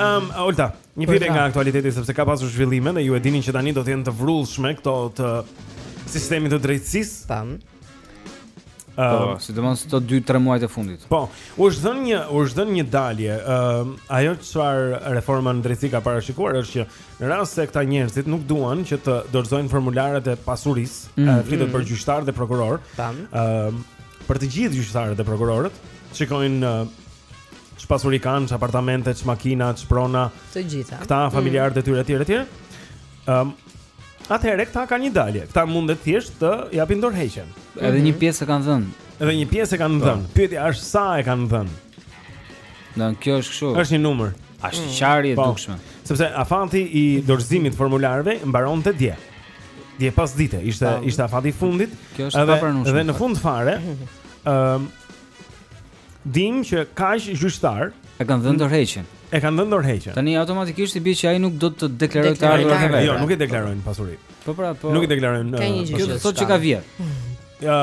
Ëm, Olta, një pyetje nga aktualiteti sepse ka pasur zhvillime dhe ju e dini që tani do të jenë të vrullshme këto të sistemit të drejtësisë. Tamam. Po, sidomos këto 2-3 muajt e fundit. Po, u është dhënë një, u është dhënë një dalje. Ëm, ajo çfarë reforma në drejtësi ka parashikuar është që në rast se këta njerëzit nuk duan që të dorëzojnë formularët e pasurisë, mm, flitet për gjyqtarë dhe prokurorë. Tamam. Ëm, Për të gjithë gjyqtarët dhe prokurorët, shikojnë uh, ç'pasuri kanë, ç'apartamente, ç'makina, ç'prona. Të gjitha. Këta mm. familjarët e tyre etj etj. Ëm Atëherë këta kanë një dalje. Këta mundet thjesht të japin dorëheqjen. Edhe mm -hmm. një pjesë e kanë dhënë. Edhe një pjesë e kanë po. dhënë. Pyetja është sa e kanë dhënë. Do kjo është kështu. Është një numër. Është mm. qarje e po. dukshme. Sepse afati i dorëzimit të formularëve mbaronte dje. Dje pasdite, ishte Tamam. ishte afati i fundit. Kjo është edhe e pranueshme. Dhe në fund fare, ëm um, dim që kaq gjyqtarë e kanë dhënë dorëheqjen. E kanë dhënë dorëheqjen. Tani automatikisht i bie që ai nuk do të deklarojë të ardhurën e vet. Jo, nuk e deklarojnë pasurinë. Po pra, po. Nuk e deklarojnë. Kjo do të thotë që ka vjedhur. Ja,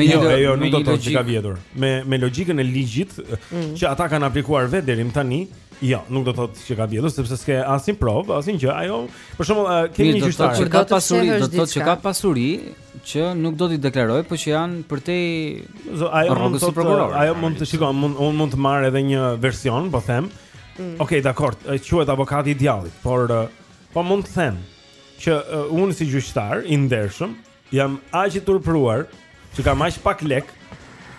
me jo, jo, nuk do të thotë që ka vjedhur. Me me logjikën e ligjit mm. që ata kanë aplikuar vetë deri më tani, jo, nuk do të thotë që ka vjedhur sepse s'ka asnjë provë, asnjë gjë. Ajo Për shembull, uh, kemi një gjyqtar që ka pasuri, do të thotë që ka pasuri që nuk do t'i deklarojë, por që janë përtej ajo mund të prokuror. Ajo mund të shikoj, mund unë mund të marr edhe një version, po them. Mm. Okej, dakord, quhet avokati i djallit, por po mund të them që uh, unë si gjyqtar i ndershëm Jam aq i turpëruar që kam aq pak lek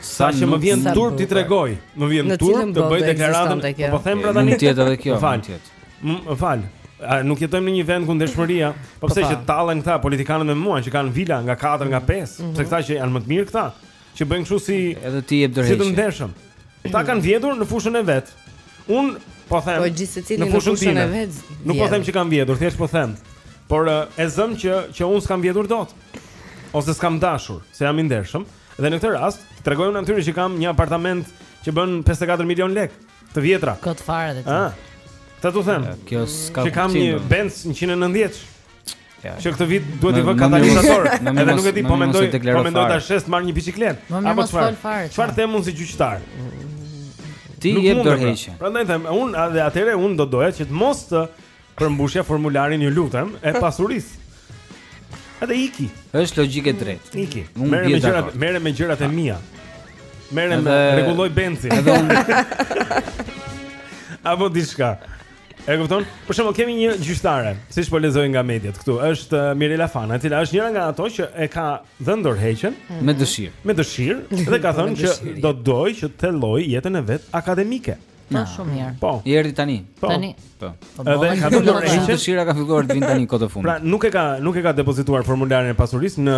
saqë më vjen turp t'i tregoj. Më vjen turp të bëj deklaratën. Po, po them pra tani. Mund të jetë edhe kjo. Më fal. Më fal. A nuk jetojmë në një vend ku ndershmëria, po pse ç'tallen këta politikanët me mua që kanë vila nga 4 nga 5, mhm. pse këta ç'janë më të mirë këta? Që bëjnë kështu si edhe ti jep dorëheqje. Si të ndershëm. Ata kanë vjedhur në fushën e vet. Un po them. Po gjithësecili në fushën, fushën e vet. Nuk po them që kanë vjedhur, thjesht po them. Por e zëm që që un s'kam vjedhur dot. Ose s'kam dashur, se jam i ndershëm. Dhe në këtë rast, t'u tregoj unë atyre që kam një apartament që bën 54 milion lekë të vjetra. Kot fare atë. Ah. Ta tu them. Kjo s'ka. Që kam një Benz 190. Ja. Që këtë vit duhet t'i vë katalizator. Edhe nuk e di, po mendoj, po mendoj ta shes të marr një biçikletë. Apo çfarë? Çfarë them unë si gjyqtar? Ti jep dorëheqje. Prandaj them, un edhe atëre un do doja që të mos të përmbushja formularin, ju lutem, e pasurisë. Edhe iki. Është logjikë drejt. Iki. Merrem me gjërat, merrem me gjërat e mia. Merrem rregulloj benzin. Edhe un. Apo diçka. E kupton? Për shembull kemi një gjyqtare, siç po lexoj nga mediat këtu, është uh, Mirela Fana, e cila është njëra nga ato që e ka dhënë dorëheqjen mhm. me dëshirë. Me dëshirë dhe ka thënë që do të dojë që të thellojë jetën e vet akademike. Po ah. shumë mirë. Po. I erdhi tani. Po. Tani. Po. po Edhe ka dhënë dorëheqjen. Dëshira ka filluar të vinë tani kohët e fundit. Pra nuk e ka nuk e ka depozituar formularin e pasurisë në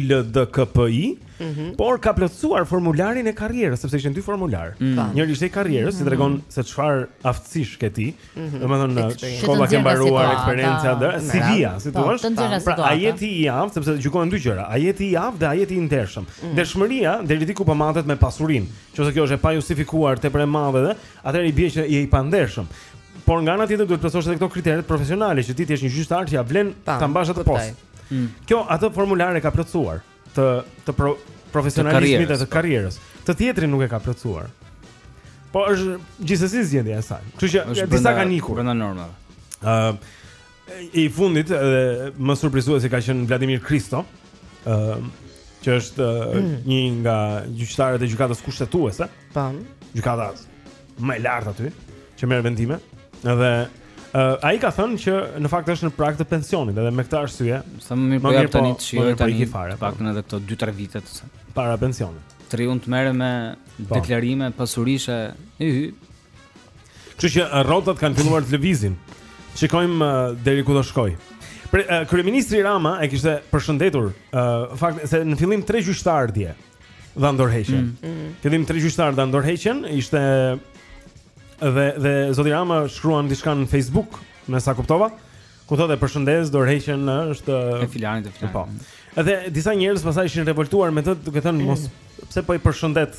ILDKPI. Mhm. Por ka plotësuar formularin e karrierës, sepse ishin dy formularë. Mm. Ka. Njëri ishte i karrierës, që tregon mm. se çfarë aftësish ke ti. Mhm. Domethënë Experience. shkolla që ke nxjerrë nga mbaruar, situata. eksperiencë atë, Bravo. CV-ja, si Po, thua? të nxjerrë nga Pra, a situata. je ti i aftë, sepse gjykohen dy gjëra. A je ti i aftë dhe a je ti i ndershëm. Mm. Ndershmëria deri diku po matet me pasurinë. Nëse kjo është e pajustifikuar, tepër e madhe dhe, atëherë i bie që je i pandershëm. Por nga ana tjetër duhet të plotësosh edhe këto kriteret profesionale që ti të jesh një gjyqtar që ja vlen Po, ta mbash atë kuptoj. post. Kjo atë formular e ka plotësuar. të të pro, profesionalizmit dhe të po. karrierës. Të tjetrin nuk e ka plotësuar. Po është gjithsesi zgjedhja e saj. Kështu që është disa kanë ikur. Brenda normal. Ë uh, i fundit edhe më surprizuesi ka qenë Vladimir Kristo, ë uh, që është uh, mm. një nga gjyqtarët e gjykatës kushtetuese. Tan. Gjykata më e lartë aty që merr vendime. Edhe uh, ai ka thënë që në fakt është në prag të pensionit, edhe me këtë arsye. Sa më mirë po jap tani të shijoj tani fare. Po. Paktën edhe këto 2-3 vite të sa. Para pensionit. Triun të merrem me po. deklarime pasurishe. Yhy. Kështu që uh, rrotat kanë filluar të lëvizin. Të shikojmë uh, deri ku do shkojë. Pre, uh, kryeministri Rama e kishte përshëndetur, uh, fakt, se në fillim tre gjyqtarë dje dhanë dorëheqjen. Mm. Fillim tre gjyqtarë dhanë dorëheqjen, ishte dhe dhe zoti Rama shkruan diçka në Facebook, me sa kuptova, ku thotë përshëndes dorëheqjen e filanit të filanit. Po. Edhe disa njerëz pasaj ishin revoltuar me të, duke thënë mos pse po i përshëndet,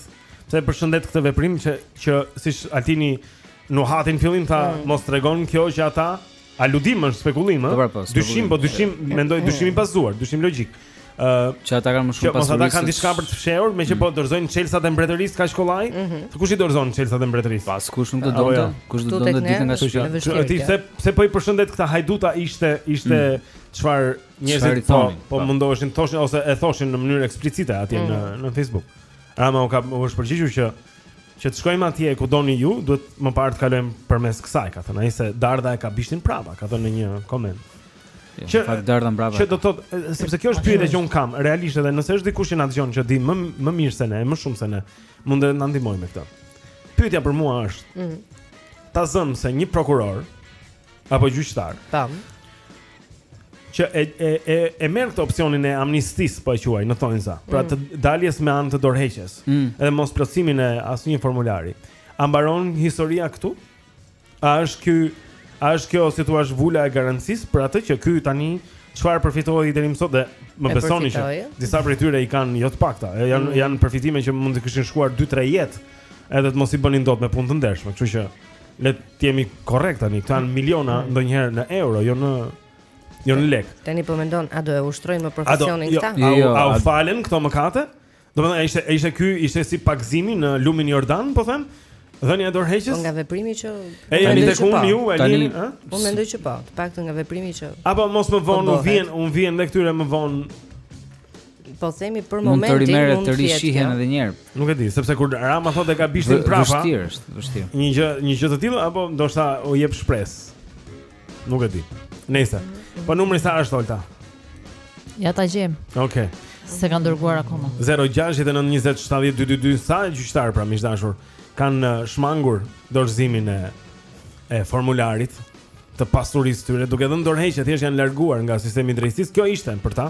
pse e përshëndet këtë veprim që që siç Altini në atë në fillim tha mm. mos tregon kjo që ata Aludim është spekullim, ëh. Po, dyshim, po dyshim, mendoj dyshim i bazuar, dyshim logjik. Ëh, që ata kanë më shumë pasuri. Mos ata kanë diçka për të fshehur, meqë po mm. dorëzojnë çelsat e mbretërisë kaq kollaj. Mm -hmm. Se kush i dorëzon çelësat e mbretërisë? Askush nuk do të donte? Jo. Kush do të donte ditën nga çështja? Ti pse pse po i përshëndet këta hajduta ishte ishte mm. çfarë njerëzit po po pra. mundoheshin të thoshin ose e thoshin në mënyrë eksplicite atje në mm. në Facebook. Rama u ka u është përgjigjur që Që të shkojmë atje ku doni ju, duhet më parë të kalojmë përmes kësaj, ka thënë ai se dardha e ka bishtin prapa, ka thënë në një koment. Jo, që fakt dardha mbrapa. Që do të thotë, sepse kjo është pyetja që unë kam, realisht edhe nëse është dikush që na dëgjon që di më më mirë se ne, më shumë se ne, mund të na ndihmojë me këtë. Pyetja për mua është, mm. ta zëm se një prokuror apo gjyqtar. Tam. Që e e e, e merr këtë opsionin e amnistisë, po e quaj, në thonjza. Pra të daljes me anë të dorëheqjes. Mm. Edhe mos plotësimin e asnjë formulari. A mbaron historia këtu? A është ky a është kjo si thua vula e garancisë për atë që ky tani çfarë përfitoi deri më sot dhe më besoni që mm. disa prej tyre i kanë jo të pakta, e, janë janë përfitime që mund të kishin shkuar 2-3 jetë edhe të mos i bënin dot me punë të ndershme, kështu që Le të jemi korrekt tani, këto janë miliona mm. ndonjëherë në euro, jo në jo në lek. Tani po mendon a do e ushtrojnë më profesionin jo, këta? Jo, jo, a u falen këto mëkate? Domethënë ishte ishte ky ishte si pagëzimi në lumin Jordan, po them. Dhënia e dorëheqjes? Po nga veprimi që E jeni tek unë po. ju, e jeni, ë? Po mendoj që po, të paktën nga veprimi që Apo mos më vonë, po u vjen, u vjen edhe tyre më vonë Po themi për momentin mund të rimerret të rishihen edhe një herë. Nuk e di, sepse kur Rama thotë e ka bishtin prapa. Vështirë është, vështirë. Një gjë, një gjë të tillë apo ndoshta u jep shpresë. Nuk e di. Nëse. Po numri sa është Olta? Ja ta gjem. Okej. S'e kanë dërguar akoma. 0692070222 sa gjyqtarë pra miq të dashur kanë uh, shmangur dorëzimin e e formularit të pasurisë së tyre duke dhënë dorëheqje thjesht janë larguar nga sistemi i drejtësisë. Kjo ishte për ta.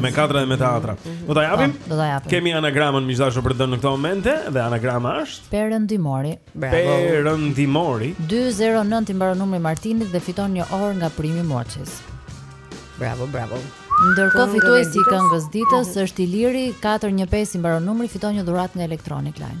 Me katra dhe me teatra. Mhm. Do ta japim? Po, do ta japim. Kemi anagramën miq të dashur për të dhënë në këtë moment dhe anagrama është Perëndimori. Bravo. Perëndimori. 209 i mbaron numri Martinit dhe fiton një orë nga Primi Watches. Bravo, bravo. Ndërkohë fituesi i këngës së ditës mhm. është Iliri 415 i mbaron numri fiton një dhuratë nga Electronic Line.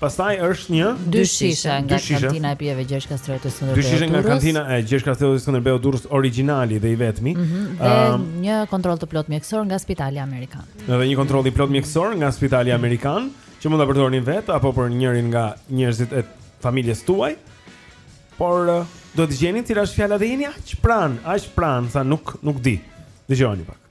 Pastaj është një dy shishe nga kantina e pijeve Gjergj Kastrioti Skënderbeu. Dy shishe nga kantina Gjergj Kastrioti Skënderbeu Durrës origjinali dhe i vetmi. Mm -hmm. Dhe um, një kontroll të plotë mjekësor nga Spitali Amerikan. Dhe një kontroll i plotë mjekësor nga Spitali Amerikan, që mund ta përdorni vetë apo për njërin nga njerëzit e familjes tuaj. Por uh, duhet të gjeni cila është fjala dhe jeni aq pranë, aq pranë sa nuk nuk di. Dëgjoni pak.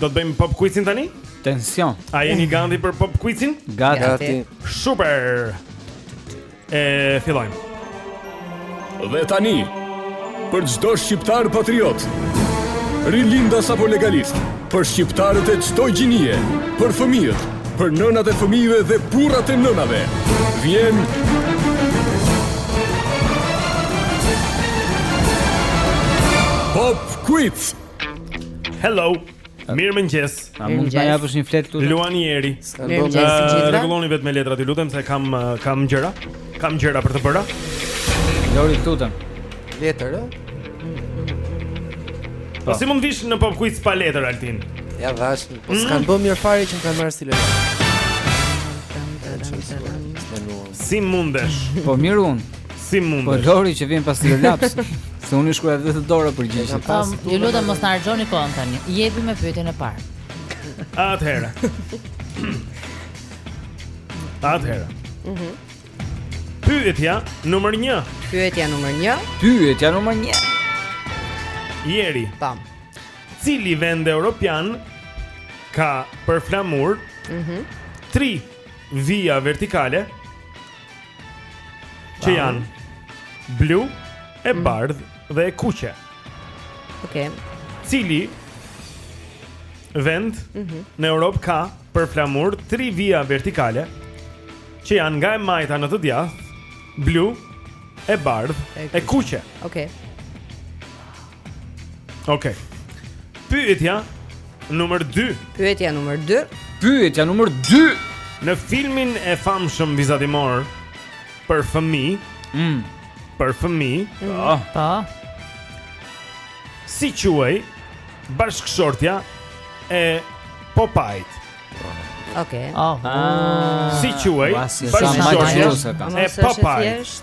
Do të bëjmë pop quizin tani? Tension. A jeni gati për pop quizin? Gati. Gati. Super. E fillojmë. Dhe tani, për çdo shqiptar patriot, rilindas apo legalist, për shqiptarët e çdo gjinie, për fëmijët, për nënat e fëmijëve dhe burrat e nënave, vjen Pop Quiz. Hello. Mirëmëngjes A mund të japësh një fletë të Luan i eri Mirëmëngjes të Regulloni vetë me letrat ju lutem Se kam, uh, kam gjëra Kam gjëra për të bërë Lori të lutem Letër, e? Po si mund të vish në pop quiz pa letër, Altin? Ja vash, po mm. s'kanë bërë mirë fare që më kanë marrë si letër Si mundesh? Po mirë unë Si mund? Po Lori që vjen pa stilolaps. Se unë shkruaj vetë të dora për gjë. Po, ju lutem mos na harxhoni kohën tani. Jepini pyetjen e parë. Atëherë. Atëherë. Mhm. Pyetja numër 1. Pyetja numër 1. Pyetja numër 1. Jeri. Tam. Cili vend europian ka për flamur? Mhm. Mm tri vija vertikale. Që janë blu, e mm. bardhë dhe e kuqe. Okej. Okay. Cili vend mm -hmm. në Europë ka për flamur tri vija vertikale që janë nga e majta në të djathtë, blu, e bardhë, e kuqe. Okej. Okay. Okej. Okay. Pyetja numër 2. Pyetja numër 2. Pyetja numër 2. Në filmin e famshëm vizatimor për fëmijë, mm. për fëmijë, mm. po. Mm. Po. Si quhej bashkëshortja e Popajt? Okej. Okay. Oh. Ah. Si quhej bashkëshortja e Popajt?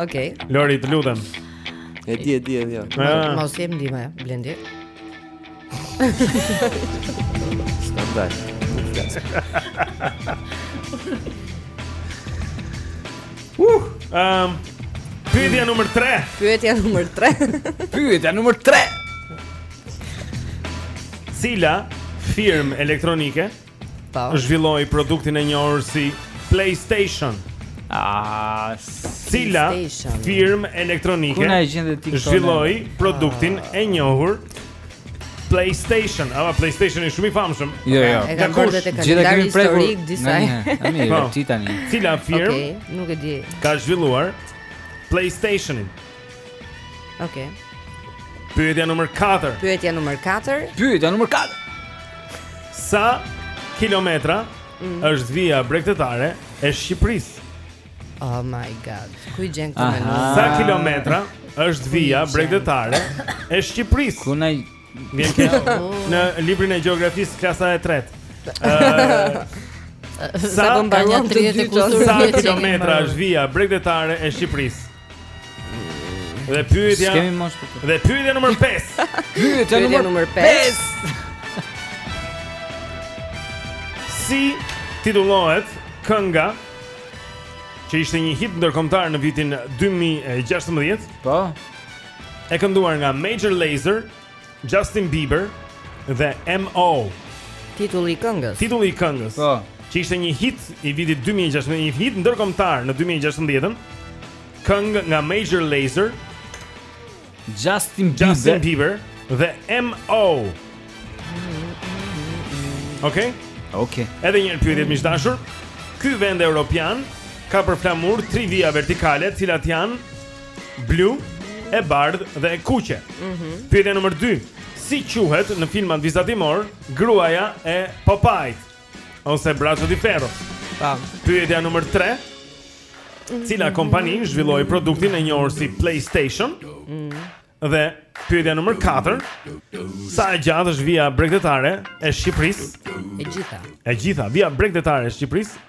Okej. Okay. Lori, të lutem. E di, e di, e di. Mos jep ndihmë, Blendi. Skandal. Uh, um, pyetja numër 3. Pyetja numër 3. pyetja numër 3. Cila firmë elektronike Po. Zhvilloi produktin e njohur si PlayStation. Ah, cila firmë elektronike zhvilloi produktin ah. e njohur PlayStation. Apo PlayStation është shumë i famshëm. Jo, jo. E kam bërë te kalendari historik disa. Mirë, po. ti tani. Cila firmë? Okej, nuk e di. Ka zhvilluar PlayStation-in. Okej. Okay. Pyetja numër 4. Pyetja numër 4. Pyetja numër 4. Sa kilometra mm. është vija bregdetare e Shqipërisë? Oh my god. Ku i gjen këto numra? Sa kilometra është vija bregdetare e Shqipërisë? Ku na vjen kjo? Në librin e gjeografisë klasa e 3. Ëh. Sa bën banja 30 kusur kilometra është vija bregdetare e Shqipërisë? Dhe pyetja Kemi mos për të. Dhe pyetja numër 5. Pyetja numër numër 5. Si titullohet kënga që ishte një hit ndërkombëtar në vitin 2016? Po. E kënduar nga Major Lazer Justin Bieber dhe MO. Titulli i këngës. Titulli i këngës. Po. Që ishte një hit i vitit 2016, një hit ndërkombëtar në 2016-ën. Këngë nga Major Lazer, Justin Bieber, Justin Bieber dhe MO. Okej? Okay? Okej. Okay. Edhe një pyetje miq të dashur. Ky vend evropian ka për flamur tri vija vertikale, të cilat janë blu, e bardhë dhe e kuqe. Mhm. Mm Pyetja nr. 2. Si quhet në filmat vizatimor gruaja e Popeye ose Braccio di Ferro? Pa. Pyetja nr. 3. Cila kompani zhvilloi produktin e njohur si PlayStation? Dhe pyetja nr. 4. Sa e gjatë është vija bregdetare e Shqipërisë? E gjitha. E gjitha, vija bregdetare e Shqipërisë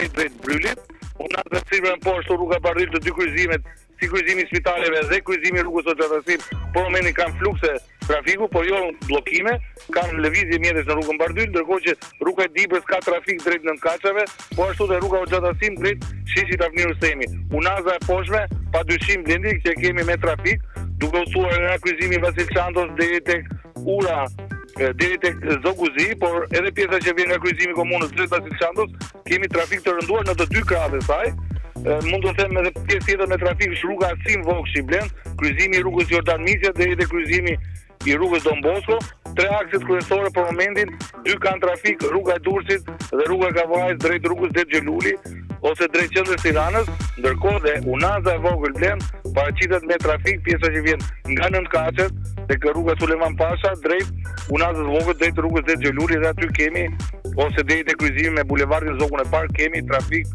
Tek drejt Brylit, Unaza e sipërme poshtë rruga Bardhyl të dy kryqëzimet, si kryqëzimi i spitaleve dhe kryqëzimi i rrugës Hoxha Tahsim, për momentin kanë flukse trafiku, por jo bllokime, kanë lëvizje mjetesh në rrugën Bardhyl, ndërkohë që rruga e Dibrës ka trafik drejt Nëntëkatësheve, po ashtu dhe rruga Hoxha Tahsim drejt sheshit Avni Rustemi. Unaza e poshtme pa dyshim Blendi që kemi me trafik, duke filluar nga kryqëzimi Vasil Shantos deri tek Ura deri tek Zogu i Zi, por edhe pjesa që vjen nga kryqëzimi i komunës drejt Vasil Shantos, kemi trafik të rënduar në të dy krahët e saj. Mund të them edhe pjesë tjetër me trafik është rruga Asim Vokshi Blend, kryqëzimi i rrugës Jordan Misja deri te kryqëzimi i rrugës Don Bosko, tre akset kryesore për momentin Dy kanë trafik rruga e Durrësit dhe rruga e Kavajës drejt rrugës Dedë Gjo Luli ose drejt qendrës së Tiranës, ndërkohë dhe Unaza e vogël Blend paraqitet me trafik pjesa që vjen nga Nëntëkatëshet tek rruga Sulejman Pasha drejt Unazës vogël drejt rrugës Dedë Gjo Luli dhe aty kemi ose deri te kryqëzimi me bulevardin Zogu i Parë kemi trafik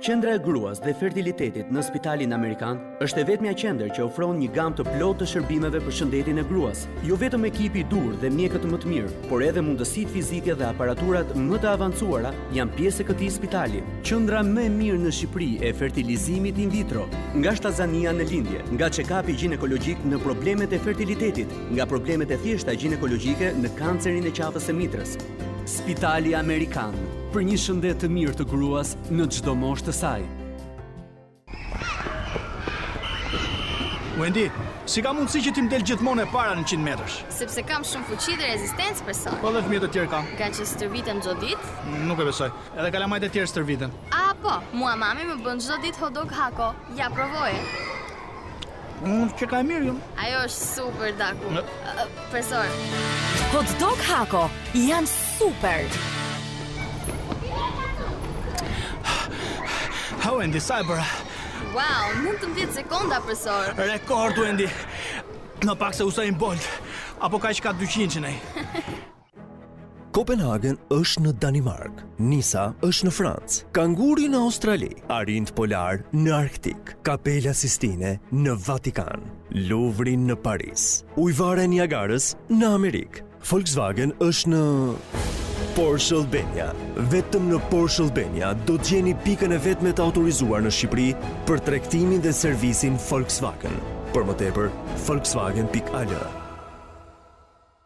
Qendra e gruas dhe fertilitetit në Spitalin Amerikan është e vetmja qendër që ofron një gamë të plotë të shërbimeve për shëndetin e gruas. Jo vetëm ekipi i duhur dhe mjekët më të mirë, por edhe mundësitë fizike dhe aparaturat më të avancuara janë pjesë e këtij spitali. Qendra më e mirë në Shqipëri e fertilizimit in vitro, nga shtatzania në lindje, nga check-upi gjinekologjik në problemet e fertilitetit, Nga problemet e thjeshta gjinekologjike në kancerin e qafës së mitrës. Spitali Amerikan, për një shëndet të mirë të gruas në çdo moshë të saj. Wendy, si ka mundësi që ti më del gjithmonë e para në 100 metrash? Sepse kam shumë fuqi dhe rezistencë profesor. Po dhe fëmijët e tjerë kanë. Ngaqë stërvitem çdo ditë? Nuk e besoj. Edhe kalamajt e tjerë stërviten. A po, mua mami më bën çdo ditë hot dog Hako. Ja provoje. Mm, qenka e mirë jëmë. Ajo është super daku. Në... Profesor. Hot dog Hako, janë super. Ha, Wendy, sa bëra? Wow, nëntëmbëdhjetë sekonda, profesor. Rekord, Wendy. Më pak se Usain Bolt. Apo ka që ka 200 që nej. Kopenhagen është në Danimarkë, Nisa është në Francë, Kanguri në Australi, arinjtë polarë në Arktik, Kapela Sistine në Vatikan, Luvri në Paris, Ujëvara e Niagarës në Amerikë, Volkswagen është në... Porsche Albania. Vetëm në Porsche Albania do të gjeni pikën e vetme të autorizuar në Shqipëri për tregtimin dhe servisin Volkswagen. Për më tepër, volkswagen.al.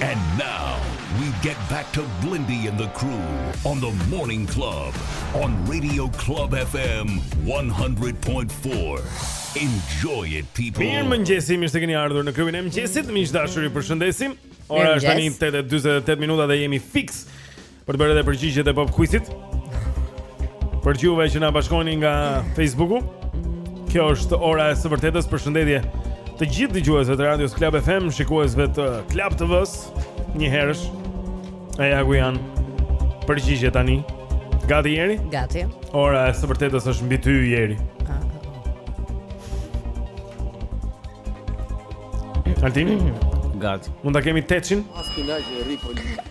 And now we get back to Blendi and the crew on the morning club on Radio Club FM 100.4. Enjoy it people. Mirë mëngjesi, mirë se keni ardhur në klubin e mëngjesit. Miq të dashur, ju përshëndesim. Ora është tani 8:48 minuta dhe jemi fiks Për të bërë edhe përgjigjet e Pop Quizit. Për ju që na bashkoni nga Facebooku. Kjo është ora e së vërtetës. Përshëndetje të gjithë dëgjuesve të Radios Club FM, shikuesve të Club TV-s, njëherësh. Ja ku janë përgjigjet tani. Gati Jeri? Gati. Ora e së vërtetës është mbi ty Jeri. Ah. Altini? Gati. Mund ta kemi 800? Asnjë lajë ripoli.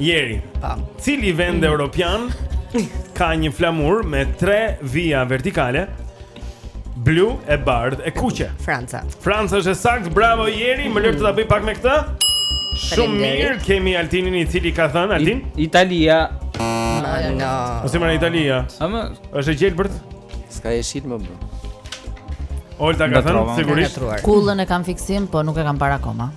Jeri. Pa. Cili vend europian ka një flamur me tre vija vertikale? Blu, e bardhë, e kuqe. Franca. Franca është e saktë. Bravo Jeri, më lër të ta bëj pak me këtë. Shumë mirë, kemi Altinin i cili ka thënë Altin. Italia. Ma no. Ose më Italia. Ëmë, është e gjelbërt. S'ka, e shit më bë. Olta ka thënë sigurisht. Kullën e kam fiksim, po nuk e kam parë akoma.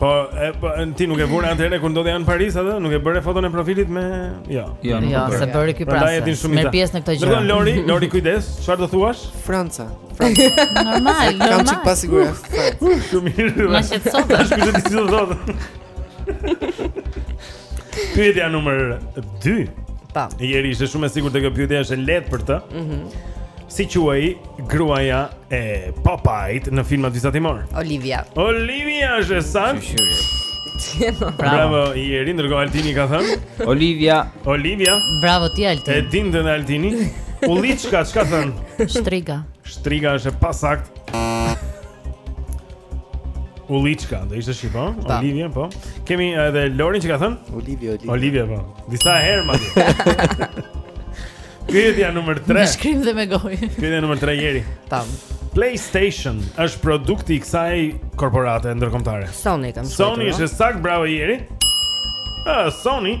Po, e, po ti nuk e vure atëherë kur ndodhi në Paris atë, nuk e bëre foton e profilit me jo. Jo, nuk e bëre. Jo, s'e bëri ky prasë. Me pjesë në këtë gjë. Dërgon Lori, Lori kujdes, çfarë do thuash? Franca. Normal, normal. Kam çik pas sigurisht. Shumë mirë. Ma shqetëson. Tash kujdes ti do të thotë. Pyetja numër 2. Po. Jeri ishte shumë e sigurt se kjo pyetje është e lehtë për të. Mhm. Mm si quhej gruaja e Popajt në filmat vizatimor? Olivia. Olivia është e saktë. Bravo. Bravo Jeri, ndërkohë Altini ka thënë. Olivia. Olivia. Bravo ti Altini. E din dhe Altini. Uliçka, çka thënë? Shtriga. Shtriga është e pasaktë. Uliçka, do ishte shqip, Olivia, po. Kemi edhe Lorin që ka thënë? Olivia, Olivia. Olivia, po. Disa herë më atje. Pyetja numër 3. Me shkrim dhe me gojë. Pyetja numër 3 Jeri. Tam. PlayStation është produkti i kësaj korporate ndërkombëtare. Sony kam shkruar. Sony është e saktë, bravo Jeri. Ah, Sony.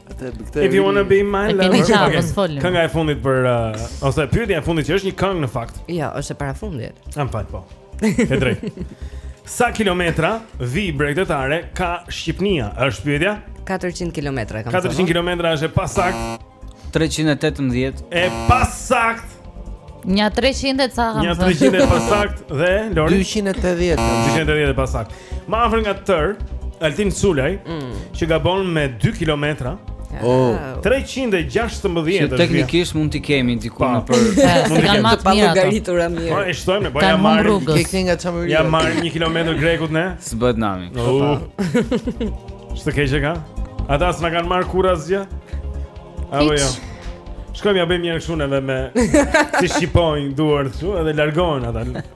If you wanna be my lover. Kënga e fundit për uh, ose pyetja e fundit që është një këngë në fakt. Jo, është e parafundit. Më fal po. E drejtë. Sa kilometra vijë bregdetare ka Shqipnia? Është pyetja? 400 kilometra kam thënë. 400 kilometra është e pasaktë. 318. E pasaktë. Nja 300 e ca kam thënë. Nja 300 e pasaktë dhe Lori 280. 280 e pasaktë. Më afër nga tërë, Altin Sulaj, mm. që gabon me 2 kilometra. Oh. 316 është. Teknikisht mund t'i kemi diku në për. Mund të kemi të pambaruara mirë. Po e shtojmë, po ia marrim rrugës. Ke kthe nga Çamëria. Ia marrim 1 kilometër grekut ne. S'bëhet nami. Ç'të keqe ka? Ata s'na kanë marrë kurrë asgjë. Apo jo. Shkojmë ia bëjmë një aksion edhe me si shqipojnë duart këtu edhe largohen ata.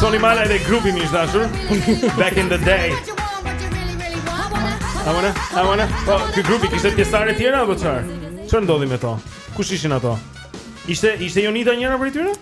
Soni Malaj edhe grupi miq të dashur Back in the day I wanna, I wanna Po, ky grupi kishte pjesëtare të tjera, apo çfarë? Çfarë ndodhi me to? Kush ishin ato? Ishte, ishte Jonita njëra prej tyre?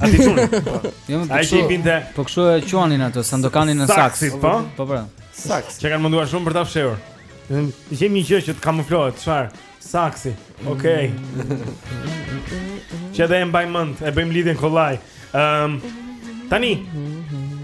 Ai çuni po. jo, po Ai që i binte Po kështu e quanin ato, Sandokanin në saks Saksit, po? Po pra Saks S'e kanë munduar shumë për ta fshehur Gjejmë një gjë që të kamuflohet, çfarë? Saksi Okej Që edhe e mbajmë mend, e bëjmë lidhjen kollaj um, Tani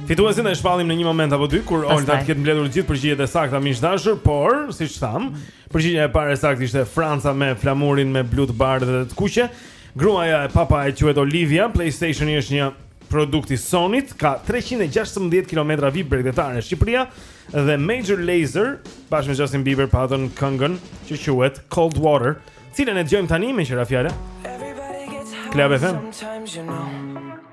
Fituesin e shpallim në një moment apo dy Kur Olta të ketë mbledhur gjithë përgjigjet e sakta miq të dashur Por, siç thamë Përgjigjja e parë e saktë ishte Franca me flamurin me blu të bardhë dhe të kuqe Gruaja e Popeye quhet Olivia, PlayStation-i është një produkt i Sony-t, ka 316 kilometra vijë bregdetare Shqipëria dhe Major Lazer bashkë me Justin Bieber patën këngën që quhet Cold Water, të cilën e dëgjojmë tani meqë ra fjala. Club FM.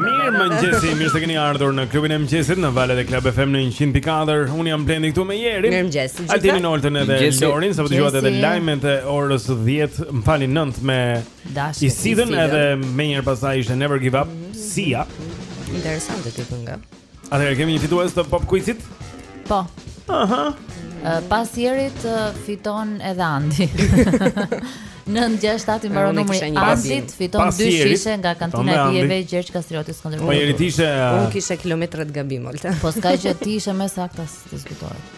Mirëmëngjesi, mirë se keni ardhur në klubin e mëngjesit në valët e Club FM në 100.4 Unë jam Blendi këtu me Jerin, Mirëmëngjesi, gjitha Altinin, Oltën edhe Mëngjesi. Lorin, sapo dëgjuat edhe Mëngjesi. lajmet e orës 10 më falni 9 me Dashje, Isidën Isidën. edhe menjëherë pastaj ishte Never Give Up, Sia Interesante kjo kënga. Atëherë kemi një fitues të Pop Quizit? Po. Aha. Uh, pas Jerit uh, fiton edhe Andi. 967 i mbaron numri Andit, fiton dy shishe nga kantina e pijeve Gjergj Kastrioti Skënderbeu. Po Jeri ti ishe uh... Unë kisha kilometrat gabim Olta. Po s'ka që ti ishe më i saktë as diskutohet.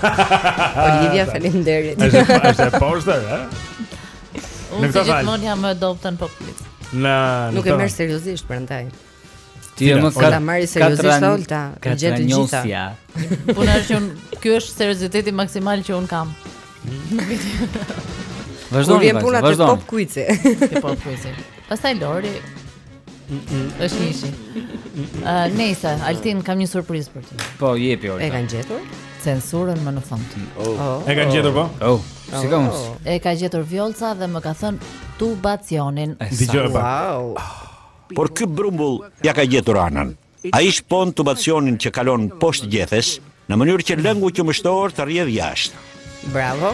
Olivia, faleminderit. Është është e poshtër, ha? Unë si gjithmonë jam më e dobëta në pop quiz. Na, nuk e merr seriozisht prandaj. Ti e më ka ta marrë seriozisht Olta, i gjete të gjitha. Po na është që ky është serioziteti maksimal që un kam. Vazhdon. Kur vjen puna te pop kuici. Te pop kuici. Pastaj Lori. Është nisi. Ë, nejse, Altin kam një surprizë për ty. Po, jepi Olta. E kanë gjetur? Censurën më në fund. Oh. E kanë gjetur po? Oh. Si ka unë? Oh. E ka gjetur Vjollca dhe më ka thënë tubacionin. Dëgjoje pak. Wow. Por ky brumbull ia ka gjetur anën. Ai shpon tubacionin që kalon poshtë gjethes, në mënyrë që lëngu qumështor të rrjedhë jashtë. Bravo.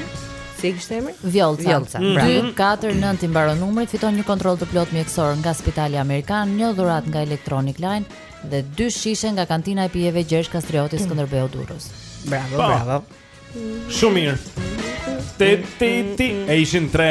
Si e kishte emrin? Vjollca. Vjollca. 249 mhm. i mbaron numri, fiton një kontroll të plotë mjekësor nga Spitali Amerikan, një dhuratë nga Electronic Line dhe dy shishe nga kantina e pijeve Gjergj Kastrioti mm. Skënderbeu Durrës. Bravo, pa. bravo. Shumë mirë. Te te te e ishin tre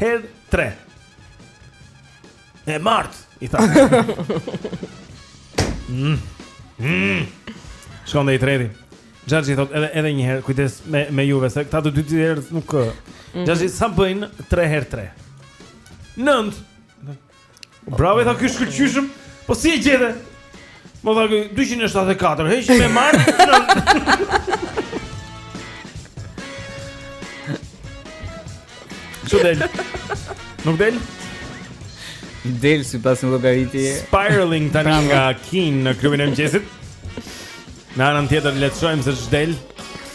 Her 3. E martë, i tha. Mm. Mm. Shkon dhe i treti. Gjergji, thotë edhe, edhe një herë, kujdes me, me juve, se këta të dy të tjerët nuk... Mm -hmm. Gjergji sa bëjnë 3 herë 3. Nëntë. Bravo, i tha ky, shkëlqyeshëm. Po si e gjete? Mo, tha 274, heq e martë. Ç'del? Nuk del? Del sipas një llogarie Spiraling tani nga Keane në klubin e mëngjesit Në anën tjetër le të shohim se ç'del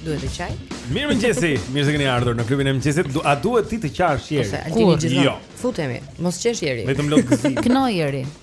Duhet të qaj? Mirë mëngjesi, mirë se keni ardhur në klubin e mëngjesit A duhet të qajë njeri? Ose, altini gjithë jo. Futemi, mos qesh njeri Vetëm lotë gëzimi Këndo njeri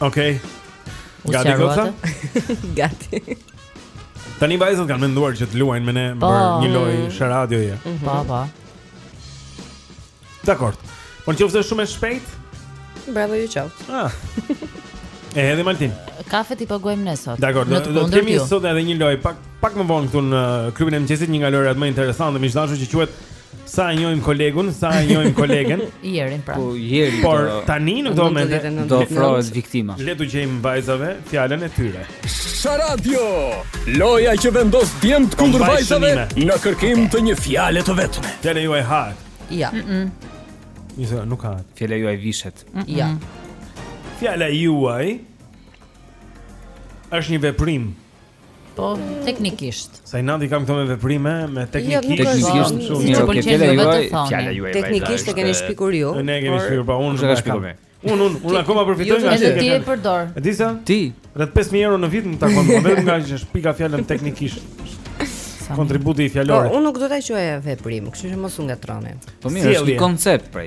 Okej. Okay. Gati goca? Gati. Tani vajzat kanë menduar që të luajnë me ne po. për një lojë sharadioje. Mm -hmm. Po, po. Dakor. Po qoftë shumë e shpejtë Bravo ju qoftë. Ah. E hedhim Altin. Kafe t'i paguajmë ne sot. Dakor, do të kemi sot edhe një lojë pak pak më vonë këtu në klubin e mëngjesit, një nga lojërat më interesante, më të dashura që quhet Sa e njohim kolegun, sa e njohim kolegen. Jerin pra. Po Jerin. Por tani në këtë moment do ofrohet viktima. Le t'ua gjejmë vajzave fjalën e tyre. Sharadio. Loja që vendos djemtë kundër vajzave në kërkim të një fjale të vetme. Fjala juaj hahet. Jo. Nisë, nuk hahet. Fjala juaj vishet. Jo. Fjala juaj është një veprim. Po, teknikisht. Sa inat i kam këto me veprime, me jo, teknikisht. Teknikisht shumë mirë, okay, fjala juaj, fjala juaj. Teknikisht e keni shpikur ju. Ne e kemi shpikur po unë. Unë e shpika. Unë unë unë akoma përfitoj nga kjo. Ti e përdor. E di sa? Ti. Rreth 5000 euro në vit më takon, po vetëm nga që shpika fjalën teknikisht. Kontributi i fjalorit. Po, unë nuk do ta quaj veprim, kështu që mos u ngatërroni. Po mirë, është një koncept pra.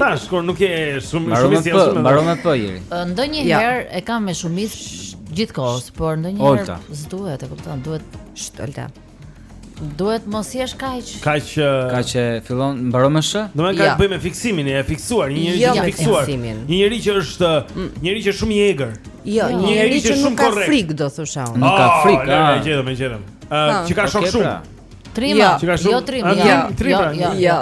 Tash kur nuk je shumë shumë si ashtu. Mbaron atë po njeri. Ndonjëherë e kam me shumicë gjithkohës, por ndonjëherë s'duhet, e kupton, duhet Olta. Duhet mos jesh kaq. Kaq kaq e fillon mbaron me sh? Do ketë të bëjë me fiksimin, e fiksuar, një njeri jo, i fiksuar. Një njeri që është, mm. një njeri që është shumë i egër. Jo, një njeri që nuk ka frikë, do thosha unë. Nuk ka ah, frikë, ah. e gjetëm, e gjetëm. Ëh, që ka shok shumë. Pra. Trima, jo trim, jo, jo, jo, jo.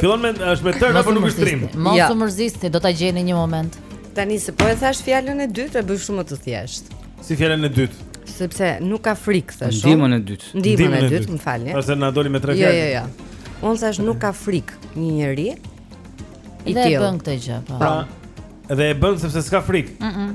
Fillon me, është me tr, apo nuk është trim? Mos u mërzisni, do ta gjeni një moment. Tani, se po e thashë fjalën e dytë, e bëj shumë të thjeshtë. Si fjalën e dytë? Sepse nuk ka frikë, thashë unë. Ndihmën e dytë. Ndihmën e dytë, më falni. A se na doli me tre fjalë. Jo, jo, jo. Unë thashë nuk ka frikë një njeri. Dhe e bën këtë gjë, po. Pra, dhe e bën sepse s'ka frikë. Mm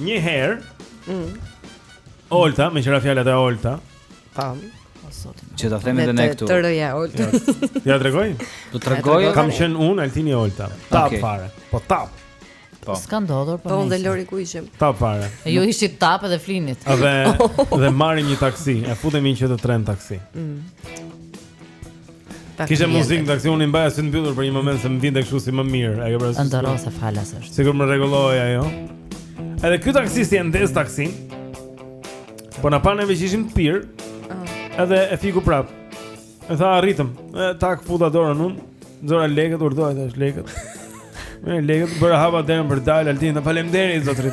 Një herë. Mm. Olta, me qyfyrat e Oltës. Tam. O zot. Që ta themi edhe ne këtu. Të reja Olta. Ta tregoj. Do tregoj. Kam qenë unë Altini Olta. Tapë okay. fare. Po tapë. Po. S'ka ndodhur po. Po unë dhe Lori ku ishim. Tapë fare. E ju ishit tapë edhe flinit. Dhe dhe marrim një taksi, e futemi që të tre në taksi. Mm. Kishte muzikë në taksi unë mbaja sytë mbyllur për një moment se më vinte kështu si më mirë. Ajo pra. Ëndërro se falas është. Sigur më rregulloi ajo. Edhe ky taksisti e ndez taksin. Po na panë veç ishim të pirë. Ah. Edhe e fiku prap. E tha arritëm. E tak futa dorën unë. Nxora lekët, urdhëro i thashë lekët. Merr lekët bëra hapa derën për të dalë, Altin, faleminderit zotëri.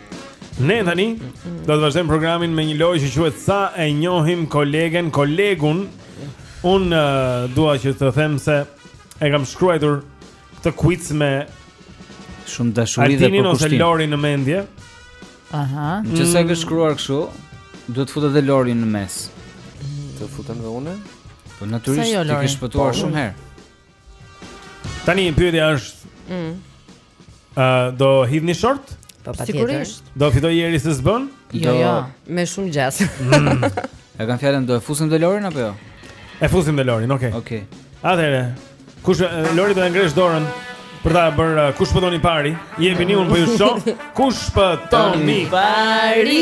Ne tani do të vazhdojmë programin me një lojë që quhet sa e njohim kolegen, kolegun. Unë uh, dua që të them se e kam shkruar këtë quiz me shumë dashuri dhe përkushtim. Me ose Lorin në mendje. Aha. Meqë e ke shkruar kështu, duhet të futet dhe Lori në mes. Të futem dhe unë? Po natyrisht, jo, ti ke shpëtuar po, shumë herë. Tani pyetja është, mm. Ë uh, do hidhni short? Po patjetër. Sigurisht. Do fitoj Jeri se s'bën? Jo, jo, me shumë gjasë. Mm. E kam fjalën do e fusim dhe Lorin apo jo? E fusim dhe Lorin, okay. Okay. Atëherë, kush Lori do të ngresh dorën për ta bërë kush poton i pari? Jepini unë po ju shoh. Kush poton i pari?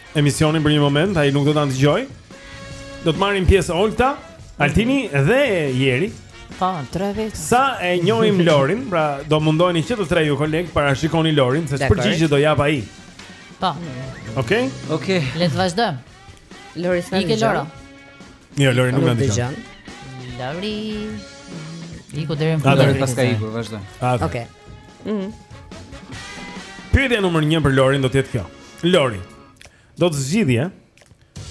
emisioni për një moment, ai nuk do të na dëgjojë. Do të marrin pjesë Olta, Altini dhe Jeri. Po, tre vetë. Sa e njohim Lorin, pra do mundoheni që të tre ju kolegë ta parashikoni Lorin, se ç'përgjigje do japë ai. Po. Okej? Okay? Okej. Okay. Le të vazhdojmë. Lori s'na dëgjon. Ik Loro. Jo, Lori nuk na dëgjon. Lori. Iku deri në fund. Paska ikur, vazhdo. Okej. Mhm. Pyetja numër 1 për Lorin do të jetë kjo. Lori. Do të zgjidhje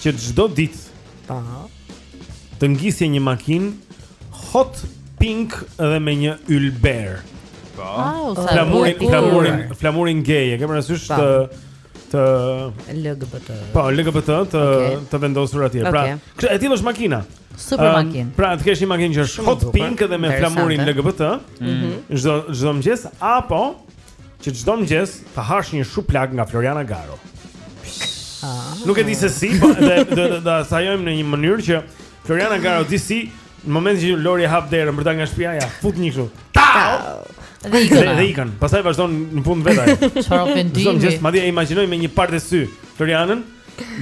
që çdo ditë. Aha. Të ngisje një makinë hot pink dhe me një ylber. Po. Flamurin, flamurin, flamurin gay, e ke parasysh të të LGBT. Po, LGBT të okay. të vendosur atje. Pra, okay. Pra, e tillë është makina. Super uh, makinë. Pra, të kesh një makinë që është hot pink dhe me flamurin LGBT. Mhm. Çdo mm -hmm. çdo mëngjes apo që çdo mëngjes të hash një shuplakë nga Floriana Garo. Ah. Nuk e di se si, po do do do sajojmë në një mënyrë që Floriana Garo di si në momentin që Lori hap derën për të dalë nga shtëpia, ia fut një kështu. Tau. Dhe ikën. Dhe ikën. Pastaj vazhdon në punë të vet ajo. Çfarë ofendimi? Çdo mëngjes madje e imagjinoj me një pardesy Florianën,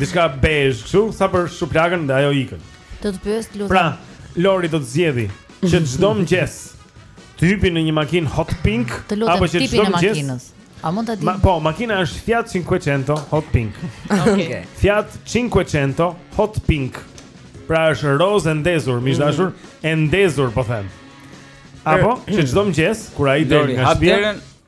diçka bezh kështu, sa për shuplakën dhe ajo ikën. Do të pyes Lorin. Pra, Lori do të zgjidhte që çdo mëngjes Të hipë në një makinë hot pink Të lutem, apo që tipin çdo e mëngjes- makinës. A mund ta di? Ma, po, makina është Fiat 500 Hot Pink. Okej. Fiat 500 Hot Pink. Pra është rozë e ndezur, miq të dashur, e ndezur po them. Apo që çdo mëngjes kur ai del Lori, nga hap shtëpia, derën.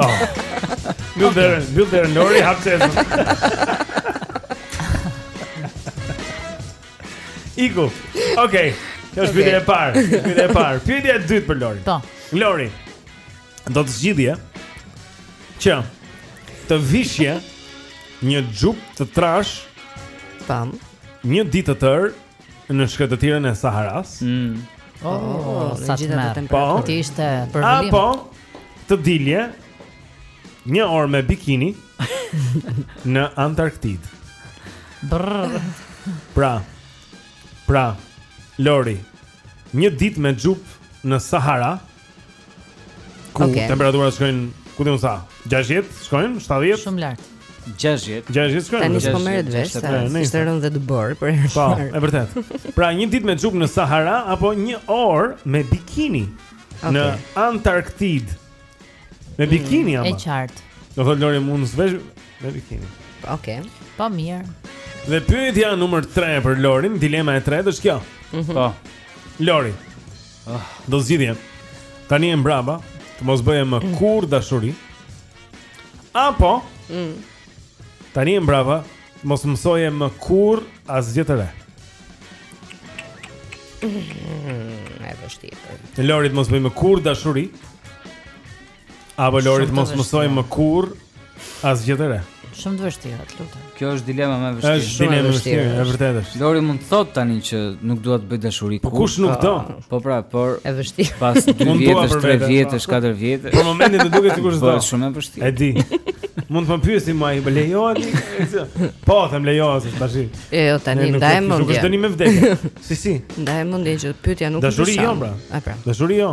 Oh. Mbyll derën, mbyll derën Lori, hap çesën. Iku. Okej. Okay. Kjo është pyetja e parë. Pyetja e parë. Pyetja e dytë për Lori. Po. Lori. Do të zgjidhje që të vishje një xhup të trashë tan një ditë të tërë Në shkretëtirën e Saharas. Mm. Oh, oh, sa të mërë. Po, të ishte për vëllim. Apo të dilje, një orë me bikini në Antarktid. Brrrr. Pra, pra, Lori, një ditë me xhup në Sahara. Brrrr. Ku okay. temperaturat shkojnë, ku diun sa? 60 shkojnë, 70. Shumë lart. 60. 60 shkojnë. Tani s'po merret vesh se ishte rënë dhe të bërë për herë. Po, e vërtet. Pra një ditë me xhup në Sahara apo një orë me bikini okay. në Antarktid. Me mm, bikini ama. E qartë. Do thotë Lori mund të vesh me bikini. Okej. Okay. Po mirë. Dhe pyetja numër 3 për Lorin, dilema e tretë është kjo. Mm -hmm. Po. Lori. Ah, do zgjidhje. Tani e mbraba, të mos bëje më mm. kurrë dashuri. Apo mm. Tani e mbraba, mos mësoje më kurrë asgjë të re. Mm, e vështirë. Lori të mos bëjë më kurrë dashuri. Apo Lori të mos mësojë më kurr asgjë të re. Shumë të vështirë, të lutem. Kjo është dilema më e vështirë. Është dilema e vështirë, e vërtetë është. Lori mund të thotë tani që nuk dua të bëj dashuri kurrë. Po kush nuk do? Po pra, por e vështirë. Pas 2 vjetësh, 3 vjetësh, 4 vjetësh. Në moment i duket sikur s'do. Po shumë e vështirë. E di. Mund të më pyesni më ai, lejohet? Po, them lejohet tash. Jo, jo, tani ndaj mendje. Nuk është dënim me vdekje. Si si. Ndaj mendje që pyetja nuk është. Dashuri jo, pra. A pra. Dashuri jo.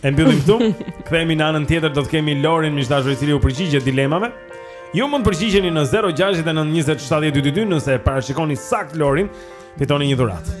E mbyllim këtu. Kthehemi në anën tjetër, do të kemi Lorin miq të dashur i cili u përgjigjet dilemave. Ju mund të përgjigjeni në 0692070222 nëse e parashikoni saktë Lorin, fitoni një dhuratë.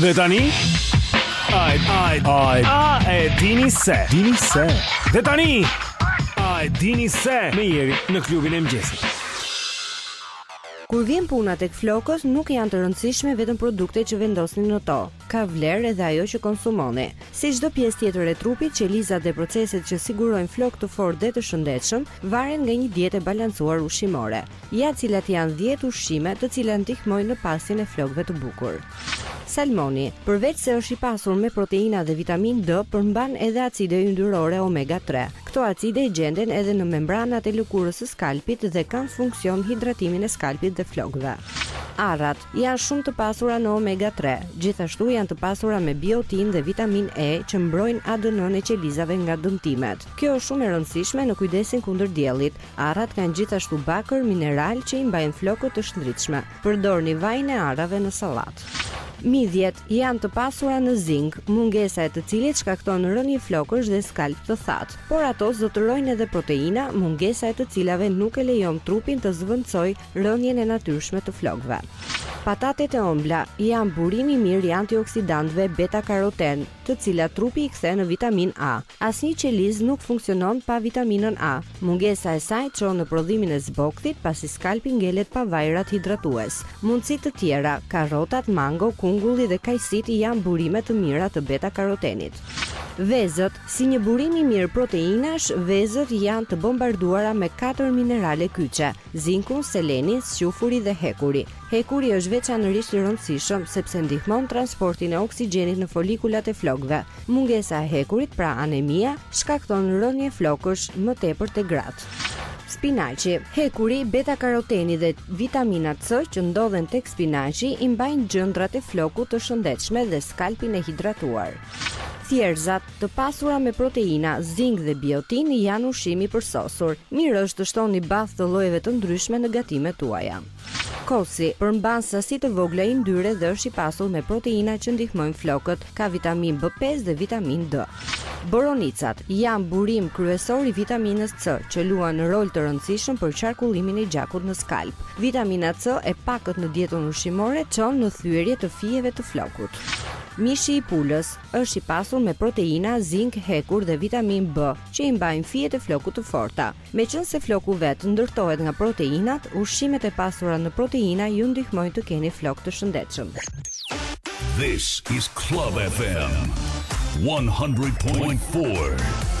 Dhe tani Ai ai ai a e dini s'e dini se Dhe tani A e dini se me Jerin në klubin e mëngjesit Kur vjen puna tek flokët nuk janë të rëndësishme vetëm produktet që vendosni në to ka vlerë edhe ajo që konsumoni. Si çdo pjesë tjetër e trupit, qelizat dhe proceset që sigurojnë flokë të fortë dhe të shëndetshëm varen nga një dietë e balancuar ushqimore. Ja cilat janë 10 ushqime të cilat ndihmojnë në pasjen e flokëve të bukur. Salmoni, përveç se është i pasur me proteina dhe vitaminë D, përmban edhe acide yndyrore omega 3. Këto acide gjenden edhe në membranat e lëkurës së skalpit dhe kanë funksion hidratimin e skalpit dhe flokëve. Arrat, Janë shumë të pasura në omega tre. Gjithashtu janë të pasura me biotinë dhe vitaminë E që mbrojnë ADN-në e qelizave nga dëmtimet. Kjo është shumë e rëndësishme në kujdesin kundër diellit. Arrat kanë gjithashtu bakër, mineral që i mbajnë flokët të shndritshme. Përdorni vajin e arrave në sallatë. Midhjet janë të pasura në zink, mungesa e të cilit shkakton rënie flokësh dhe skalp të thatë, por ato zotërojnë edhe proteina, mungesa e të cilave nuk e lejon trupin të zëvendësojë rënien e natyrshme të flokëve. Patatet e ëmbla janë burim i mirë i antioksidantëve beta-karoten, të cilat trupi i kthen në vitaminë A. Asnjë qelizë nuk funksionon pa vitaminën A. Mungesa e saj çon në prodhimin e zbokthit, pasi skalpi ngelet pa vajrat hidratues. Mundësi të tjera, karrotat, mango, kungulli dhe kajsitë janë burime të mira të beta-karotenit. Vezët, si një burim i mirë proteinash, vezët janë të bombarduara me katër minerale kyçe. Zinkun, selenin, squfuri dhe hekuri. Hekuri është veçanërisht i rëndësishëm sepse ndihmon transportin e oksigjenit në folikulat e flokëve. Mungesa e hekurit, pra anemia, shkakton rënie flokësh, më tepër te gratë. Spinaqi, hekuri, beta-karoteni dhe vitamina C që ndodhen tek spinaqi i mbajnë gjëndrat e flokut të shëndetshme dhe skalpin e hidratuar. Thjerrëzat, Të pasura me proteina, zink dhe biotinë janë ushqim i përsosur. Mirë është të shtoni bathë të llojeve të ndryshme në gatimet tuaja. Kosi, përmban sasi të vogla yndyre dhe është i pasur me proteina që ndihmojnë flokët, ka vitaminë B pesë dhe vitaminë D. Boronicat, janë burim kryesor i vitaminës C, që luan rol të rëndësishëm për qarkullimin e gjakut në skalp. Vitamina C e pakët në dietën ushqimore çon në thyerje të fijeve të flokut. Mishi i pulës, Është i pasur me proteina, zink, hekur dhe vitaminë B, që i mbajnë fijet e flokut të forta. Meqenëse floku vetë ndërtohet nga proteinat, ushqimet e pasura në proteina ju ndihmojnë të keni flokë të shëndetshëm. This is Club FM 100.4.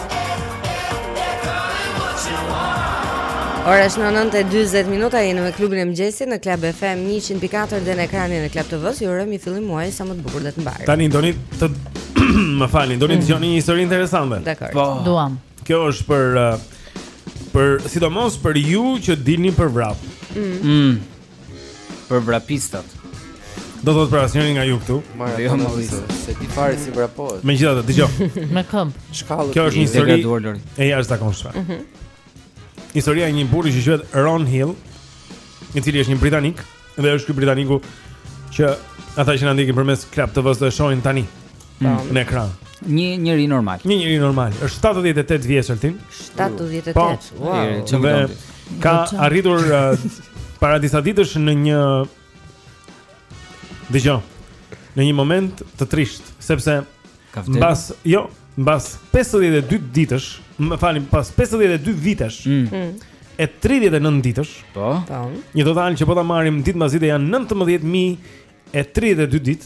Ora është 9:40 minuta jemi në klubin e mëngjesit në Club FM 104 dhe në ekranin e Club TV-s. Ju urojmë një fillim muaji sa më të bukur dhe të mbarë. Tani doni të më falni, doni të dëgjoni mm. një histori interesante. Dakor. Po. Duam. Kjo është për uh, për sidomos për ju që dilni për vrap. Mm. mm. Për vrapistat. Do të thotë për asnjërin nga ju këtu. Marë jo më vjen. S'e di fare si vrapohet. Megjithatë, dëgjoje. Me këmbë. Shkallë. Kjo është një histori e jashtëzakonshme. Mhm. Historia e një burri që quhet Ron Hill, i cili është një britanik dhe është ky britaniku që ata që na ndjekin përmes Club TV-s do e shohin tani. Po. Në ekran. Një njeri normal. Një njeri normal. Është 78 vjeç Altin. 78. Po. Wow. Dhe ka arritur uh, para disa ditësh në një dëgjo. Në një moment të trishtë, sepse mbas jo, mbas 52 ditësh, më falni, pas 52 vitesh. Mm. mm. E 39 ditësh. Po. Një total që po ta marrim ditë mbas dite janë 19000 e 32 ditë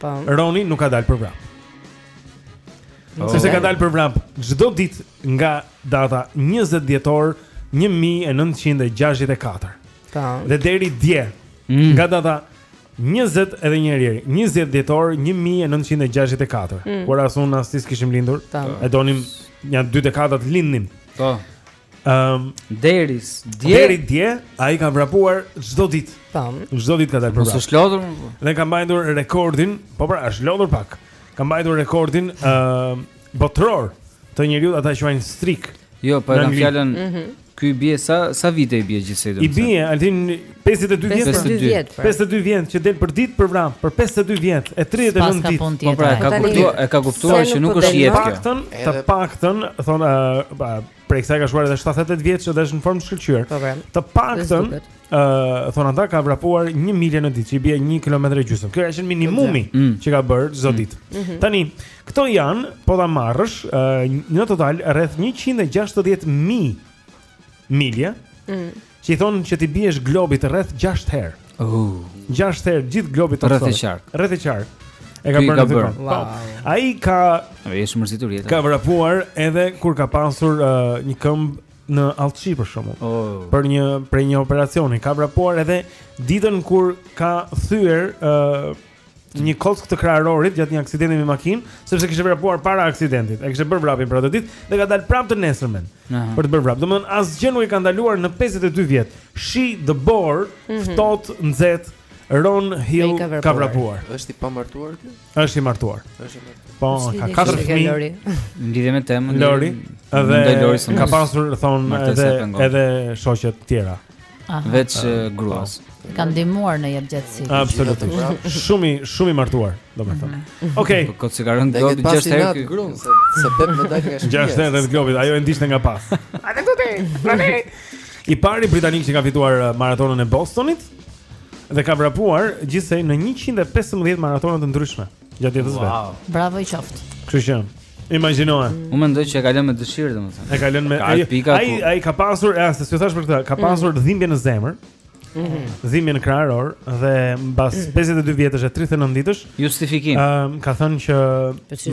po. Roni nuk ka dalë për vrap. Oh. Sepse ka dalë për vrap çdo ditë nga data 20 dhjetor 1964. Po. Dhe deri dje mm. nga data 20 edhe një herë, 20 dhjetor 1964. Mm. Kur as unë as ti s'kishim lindur, e donim nja dy dekada të lindnim. Po. Ëm deri dje deri dje ai ka vrapuar çdo ditë. Tam. Çdo ditë ka dalë për. Mos është lodhur. Dhe ka mbajtur rekordin, po pra, është lodhur pak. Ka mbajtur rekordin ë uh, botëror të njeriut ata quajnë streak. Jo, po e kam fjalën. Mm -hmm. Ky bie sa sa vite i bie gjithsej domethënë. I bie Altin 52 vjet. 52 vjet. 52 vjet që del për ditë për vrap, për 52 vjet e 39 ditë. Po pra, ka kuptuar, e ka kuptuar që nuk është jetë kjo. Paktën, të paktën, thonë, pra, prej kësaj ka shkuar edhe 78 vjet që është në formë të shkëlqyer. Po pra. Të paktën, ë, thonë ata ka vrapuar 1 milje në ditë, që i bie 1 kilometër e gjysmë. Kjo ka qenë minimumi mm. që ka bërë çdo mm. ditë. Mhm. Tani, këto janë, po ta marrësh, në total rreth 160 mijë milje. Mm. Që i thonë që t'i biesh globit rreth 6 herë. Uh. 6 herë gjithë globit rreth e qark. Rreth e qark. E ka bërë, bërë. Po. Ai ka Ai është mërzitur jetën. Ka vrapuar edhe kur ka pasur uh, një këmbë në allçi për shembull. Oh. Prej një prej një operacioni ka vrapuar edhe ditën kur ka thyer uh, një kockë të kraharorit gjatë një aksidenti me makinë, sepse kishte vrapuar para aksidentit. E kishte bërë vrapin për atë ditë dhe ka dalë prapë të nesërmen Aha. për të bërë vrap. Domethënë asgjë nuk e ka ndaluar në 52 vjet. Shi, borë, ftohtë, nxehtë, Ron Hill Mhm. ka vrapuar. ka vrapuar. Është i pamartuar ky? Është i martuar. Është i martuar. Po, ka katër fëmijë. Lori. Në lidhje me temën Lori, mendoj Lori edhe se ka mos- pasur thon martesa edhe pengon. edhe shoqe të tjera. Veç gruas. Po. Ka ndihmuar në jetëgjatësi. Absolutisht. Shumë i shumë i martuar, domethënë. Mhm. Okej. Po kot s'i xhiron globit 6 herë ky. Gruan se s'e le me dalë nga shtëpia. 6 herë globit, ajo e ndiqte nga pas. A do të thënë? I pari britanik që ka fituar uh, maratonën e Bostonit dhe ka vrapuar gjithsej në 115 maratona të ndryshme. Gjatë jetës vetë. Wow. Bravo i qoftë. Kështu që imagjinoje. Unë mendoj që e ka lënë me dëshirë domethënë. E ka lënë me ai ai ai ka pasur e, siç thashë për këtë, ka mm. pasur mm. dhimbje në zemër. Mhm. Dhimbje në kraharor dhe mbas 52 mm. vjetësh e 39 ditësh justifikim. Ëm ka thënë që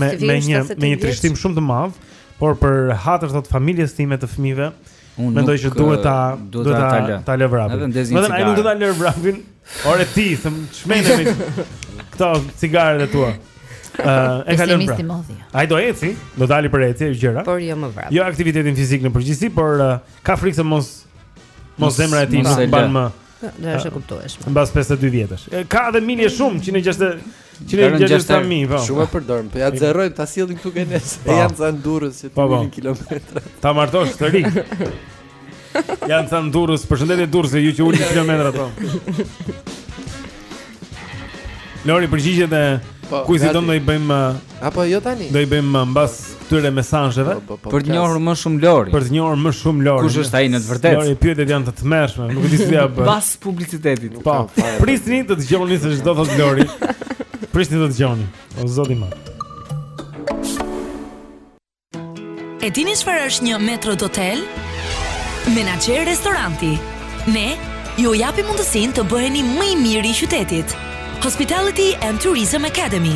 me me një me një trishtim shumë të madh, por për hatër të familjes time të fëmijëve, mendoj që duhet ta duhet ta ta lë vrapin. Vetëm ai nuk do ta lë vrapin. Ore ti, them, çmende me këto cigaret e tua. Uh, e ka lënë pra. Ai do eci, do dali për eci, është gjëra. Por jo më vrap. Jo aktivitetin fizik në përgjithësi, por uh, ka frikë se mos mos zemra e tij nuk mban më. Po është e kuptueshme. Mbas 52 vjetësh. Ka edhe milje shumë 160 Ti ne gjë sa mi, po. Shumë e përdorur, po ja zerojmë ta sjellim këtu te ne. Po. Janë ca n'Durrës që po, po. të kilometra. Ta martosh të ri. Janë ca n'Durrës, përshëndetje Durrës që ju ulni kilometrat. Lori përgjigjet e po, kuizit do t'i bëjmë apo jo tani? Do i bëjmë mbas këtyre mesazheve po, po, po, për të njohur më shumë Lorin. Për të njohur më shumë Lorin. Kush është ai në të vërtetë? Lori pyetjet janë të tmerrshme, nuk e di si ia bën. Pas publicitetit. Po. Prisni të dëgjoni se ç'do thotë Lori. Prisni të dëgjoni. O zoti im. E dini çfarë është një maître d'hôtel? Menaxher restoranti. Ne ju japim mundësinë të bëheni më i miri i qytetit. Hospitality and Tourism Academy.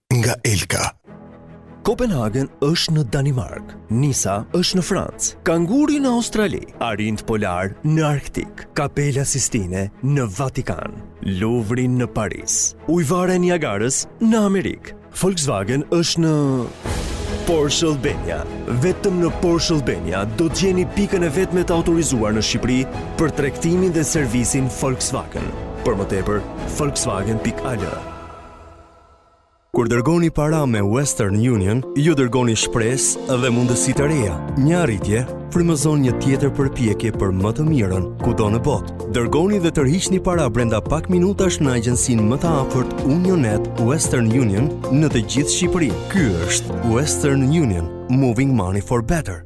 nga Elka. Kopenhagen është në Danimarkë, Nisa është në Francë, Kanguri në Australi, arinjtë polarë në Arktik, Kapela Sistine në Vatikan, Luvri në Paris, Ujëvara e Niagarës në Amerikë, Volkswagen është në... Porsche Albania. Vetëm në Porsche Albania do të gjeni pikën e vetme të autorizuar në Shqipëri për tregtimin dhe servisin Volkswagen. Për më tepër, volkswagen.al. Kur dërgoni para me Western Union, ju dërgoni shpresë dhe mundësi të reja. Një arritje frymëzon një tjetër përpjekje për më të mirën kudo në botë. Dërgoni dhe tërhiqni para brenda pak minutash në agjensinë më të afërt Unionet Western Union në të gjithë Shqipërinë. Ky është Western Union, Moving Money for Better.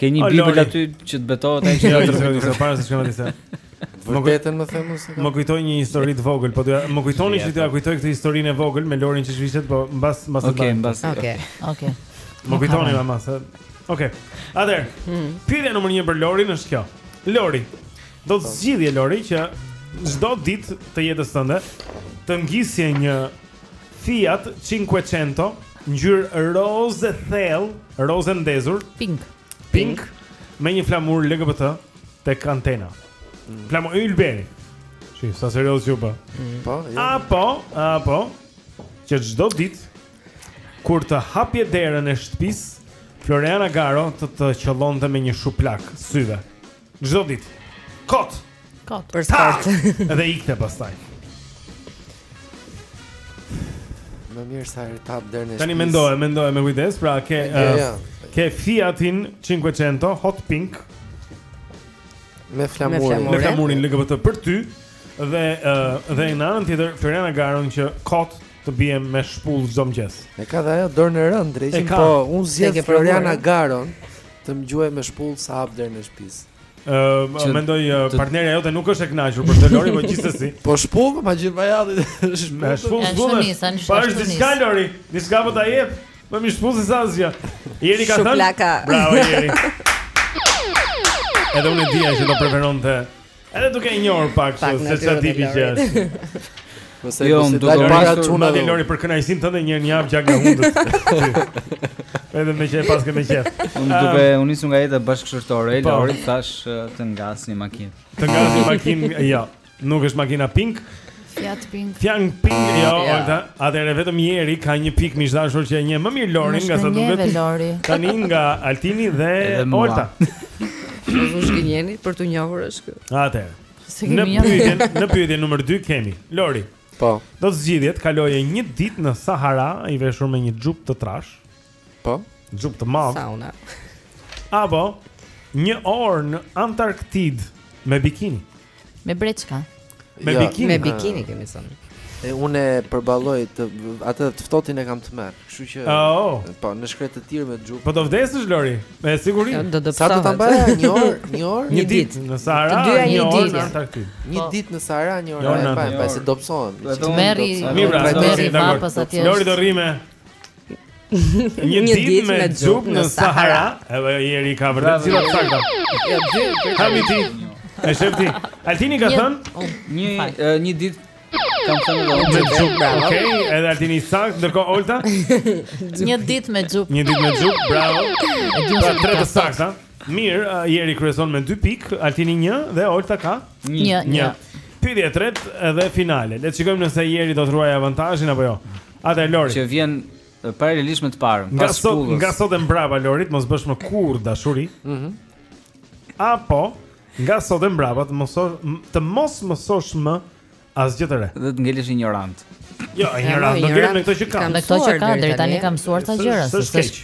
Ke një bibël aty që të betohet ai që do të thotë, se para se shkon atje. Vërtetën më them unë. Më kujtoi një histori të vogël, po do më kujtoni që do ta kujtoj këtë historinë e vogël me Lorin që zhvishet, po mbas mbas. Okej, mbas. Okej. Okej. Më kujtoni më mbas. Okej. Atëherë, hmm. pyetja numër 1 për Lorin është kjo. Lori, do të zgjidhje Lori që çdo ditë të jetës tënde të ngisje një Fiat Cinquecento, ngjyrë rozë e thellë, rozë e ndezur. Pink. Pink me një flamur LGBT tek antena. Mm. Flamur ylberi. Shi, sa serioz u bë. Mm. Po. Jo. Apo, apo që çdo ditë kur të hapje derën e shtëpisë, Floriana Garo të të qëllonte me një shuplakë syve. Çdo ditë. Kot. Kot. Për start. Dhe ikte pastaj. Më mirë sa herë të hap derën. Tani mendoje, mendoje me kujdes, pra ke ja, ja. Eh, ke Fiatin 500 Hot Pink me flamurin, me flamurin LGBT për ty dhe uh, dhe në anën tjetër Floriana Garon që kot të bie me shpullë çdo mëngjes. E ka dhe ajo dorën e rëndë, që po unë zgjedh Floriana Garon Të më gjuajë me shpullë sa hap derën e shpisë. Ëh, mendoj partnerja jote nuk është e kënaqur për të Lori, por gjithsesi. Po shpullë, ma gjej pajallin. Me shpullë, shpullë. Po është diçka Lori, diçka po ta jep. Më mirë shpullë sesa asgjë. Jeri ka thënë. Bravo Jeri. Edhe unë e dija që do preferonte Edhe duke e njohur pak se se ça tipi që është. Mos e bësh të para çuna dhe Lori për kënaqësinë tënde një një javë gjak nga hundët. Edhe më qe paske më qe. Unë duke ah. u nisur nga jeta bashkëshortore e po. Lori tashi të ngasë një makinë. Të ngasë një makinë, jo. Nuk është makina pink. Fiat pink. Fiat pink, jo, ojta. Atëherë vetëm Jeri ka një pikë miq të dashur që e njeh më mirë Lorin nga sa duket. Tani nga Altini dhe Olta. Ju zgjeni për të njohur është ky. Atëherë. Në pyetjen, në pyetjen numër 2 kemi Lori. Po. Do të zgjidhje të kaloje një ditë në Sahara i veshur me një xhup të trashë. Po. Xhup të madh. Sauna. Apo një orë në Antarktid me bikini. Me breçka. Jo, me bikini. Me bikini kemi thënë. E unë përballoj dot atë, të ftohtin e kam tmerr. Kështu që oh. po në shkretëtirë me xhup. Po do vdesësh Lori, me siguri. Ja, do të Sa do ta mbaj një orë, një orë, një ditë në Sahara, një orë në Antarktidë. Një po. ditë në Sahara, një orë në Antarktidë, pastaj do mësohem. Tmerri, tmerri vapës atje. Lori do rrime. Një ditë me xhup në Sahara. Edhe Jeri ka vërtet zero sakta. Ja di. Kami ti. E sheh ti. Altini ka thënë oh, një një ditë kam thënë edhe unë me xhup. Okej, edhe Altini saktë, ndërkohë Olta. Një ditë me xhup. Një ditë me xhup, bravo. Pra tre të sakta. Mirë, uh, Jeri kryeson me 2 pikë, Altini 1 dhe Olta ka 1. Pyetja e tretë dhe finale. Le të shikojmë nëse Jeri do të ruajë avantazhin apo jo. Atëherë Lori. Që vjen paralelisht me të parën, pas, nga sot, Nga sot e mbrapa Lori, të mos bësh më kurrë dashuri. Mhm. Mm Apo nga sot e mbrapa të mos të mos mësosh më asgjë të re. Dhe të ngelesh injorant. Jo, injorant, do ngelesh me këto që kanë. Kanë këto që kanë, deri tani kam mësuar ca gjëra, s'është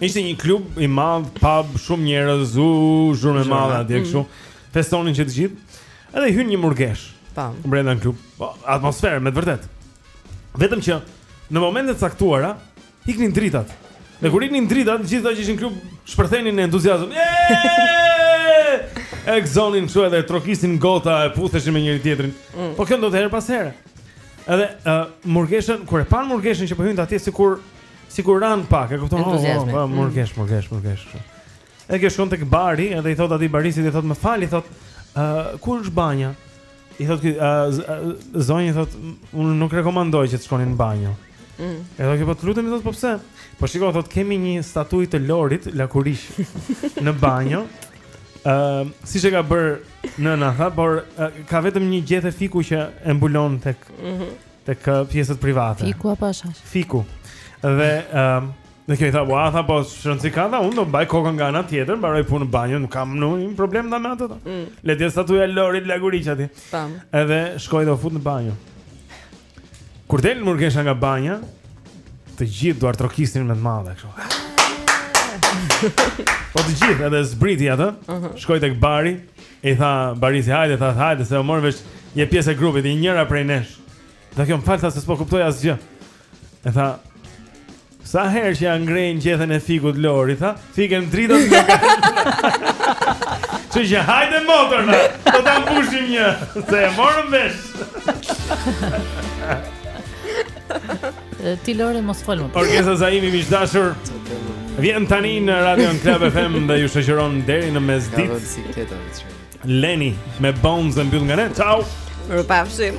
Ishte një klub i madh, pub, shumë njerëz, u zhurmë e madhe atje kështu. Mm. Festonin që të gjithë. Edhe hyn një murgeshë. Tam. Po. Brenda në klub. Po, atmosferë me të vërtetë. Vetëm që në momentet e caktuara iknin dritat. Dhe kur iknin dritat, të gjithë ata që ishin në klub shpërthenin në entuziazëm. Jeee! Gëzonin kështu edhe trokisnin gota e putheshin me njëri tjetrin. Mm. Po kjo ndodhte herë pas here. Edhe uh, murgeshën, kur e panë murgeshën që po hynte atje sikur Sikur ranë pak, e kupton? Po, po, murgeshë, murgeshë, murgeshë. Edhe kjo shkon tek bari, edhe i thotë atij baristit, i thotë më fal, i thotë, "Ë, uh, ku është banja?" I thotë ky, uh, zonjë i thotë, "Unë nuk rekomandoj që të shkoni në banjo." Mm. Edhe kjo po të lutem i thotë, "Po pse?" Po shiko, i thotë, "Kemi një statujë të Lorit lakuriq në banjo." Ë, uh, siç e ka bërë nëna, tha, por uh, ka vetëm një gjethe fiku që e mbulon tek mm -hmm. tek pjesët private. Fiku apo hashash? Fiku. Dhe ëm um, Dhe kjo i tha, ua, tha, po, ç'rëndësi ka, tha, unë do mbaj kokën nga ana tjetër, mbaroj punë në banjo, nuk kam ndonjë problem dhe me atë, tha. Mm. Le të jetë statuja Lorit lakuriq aty. Tam. Edhe shkoi dhe u fut në banjo. Kur del murgesha nga banja, të gjithë duartrokisnin me të madhe, kështu. Po të gjithë, edhe zbriti atë, uh mhm. -huh. shkoi tek bari, I tha baristi, hajde, tha, hajde, se u mor vesh, je pjesë e grupit, je njëra prej nesh. Dhe kjo më fal, tha, se s'po kuptoj asgjë. E tha, sa herë që ia ngrejnë gjethen e fikut Lorit, tha, fiken dritat në klub. Kështu që hajde motër, të ta mbushim një, se e morëm vesh. Ti Lore mos fol më. Orkestra Zaimi miq të dashur. Vjen tani në Radio Club FM dhe ju shoqëron deri në mesditë. Leni me Bones dhe mbyll nga ne. Ciao. Rupafshim.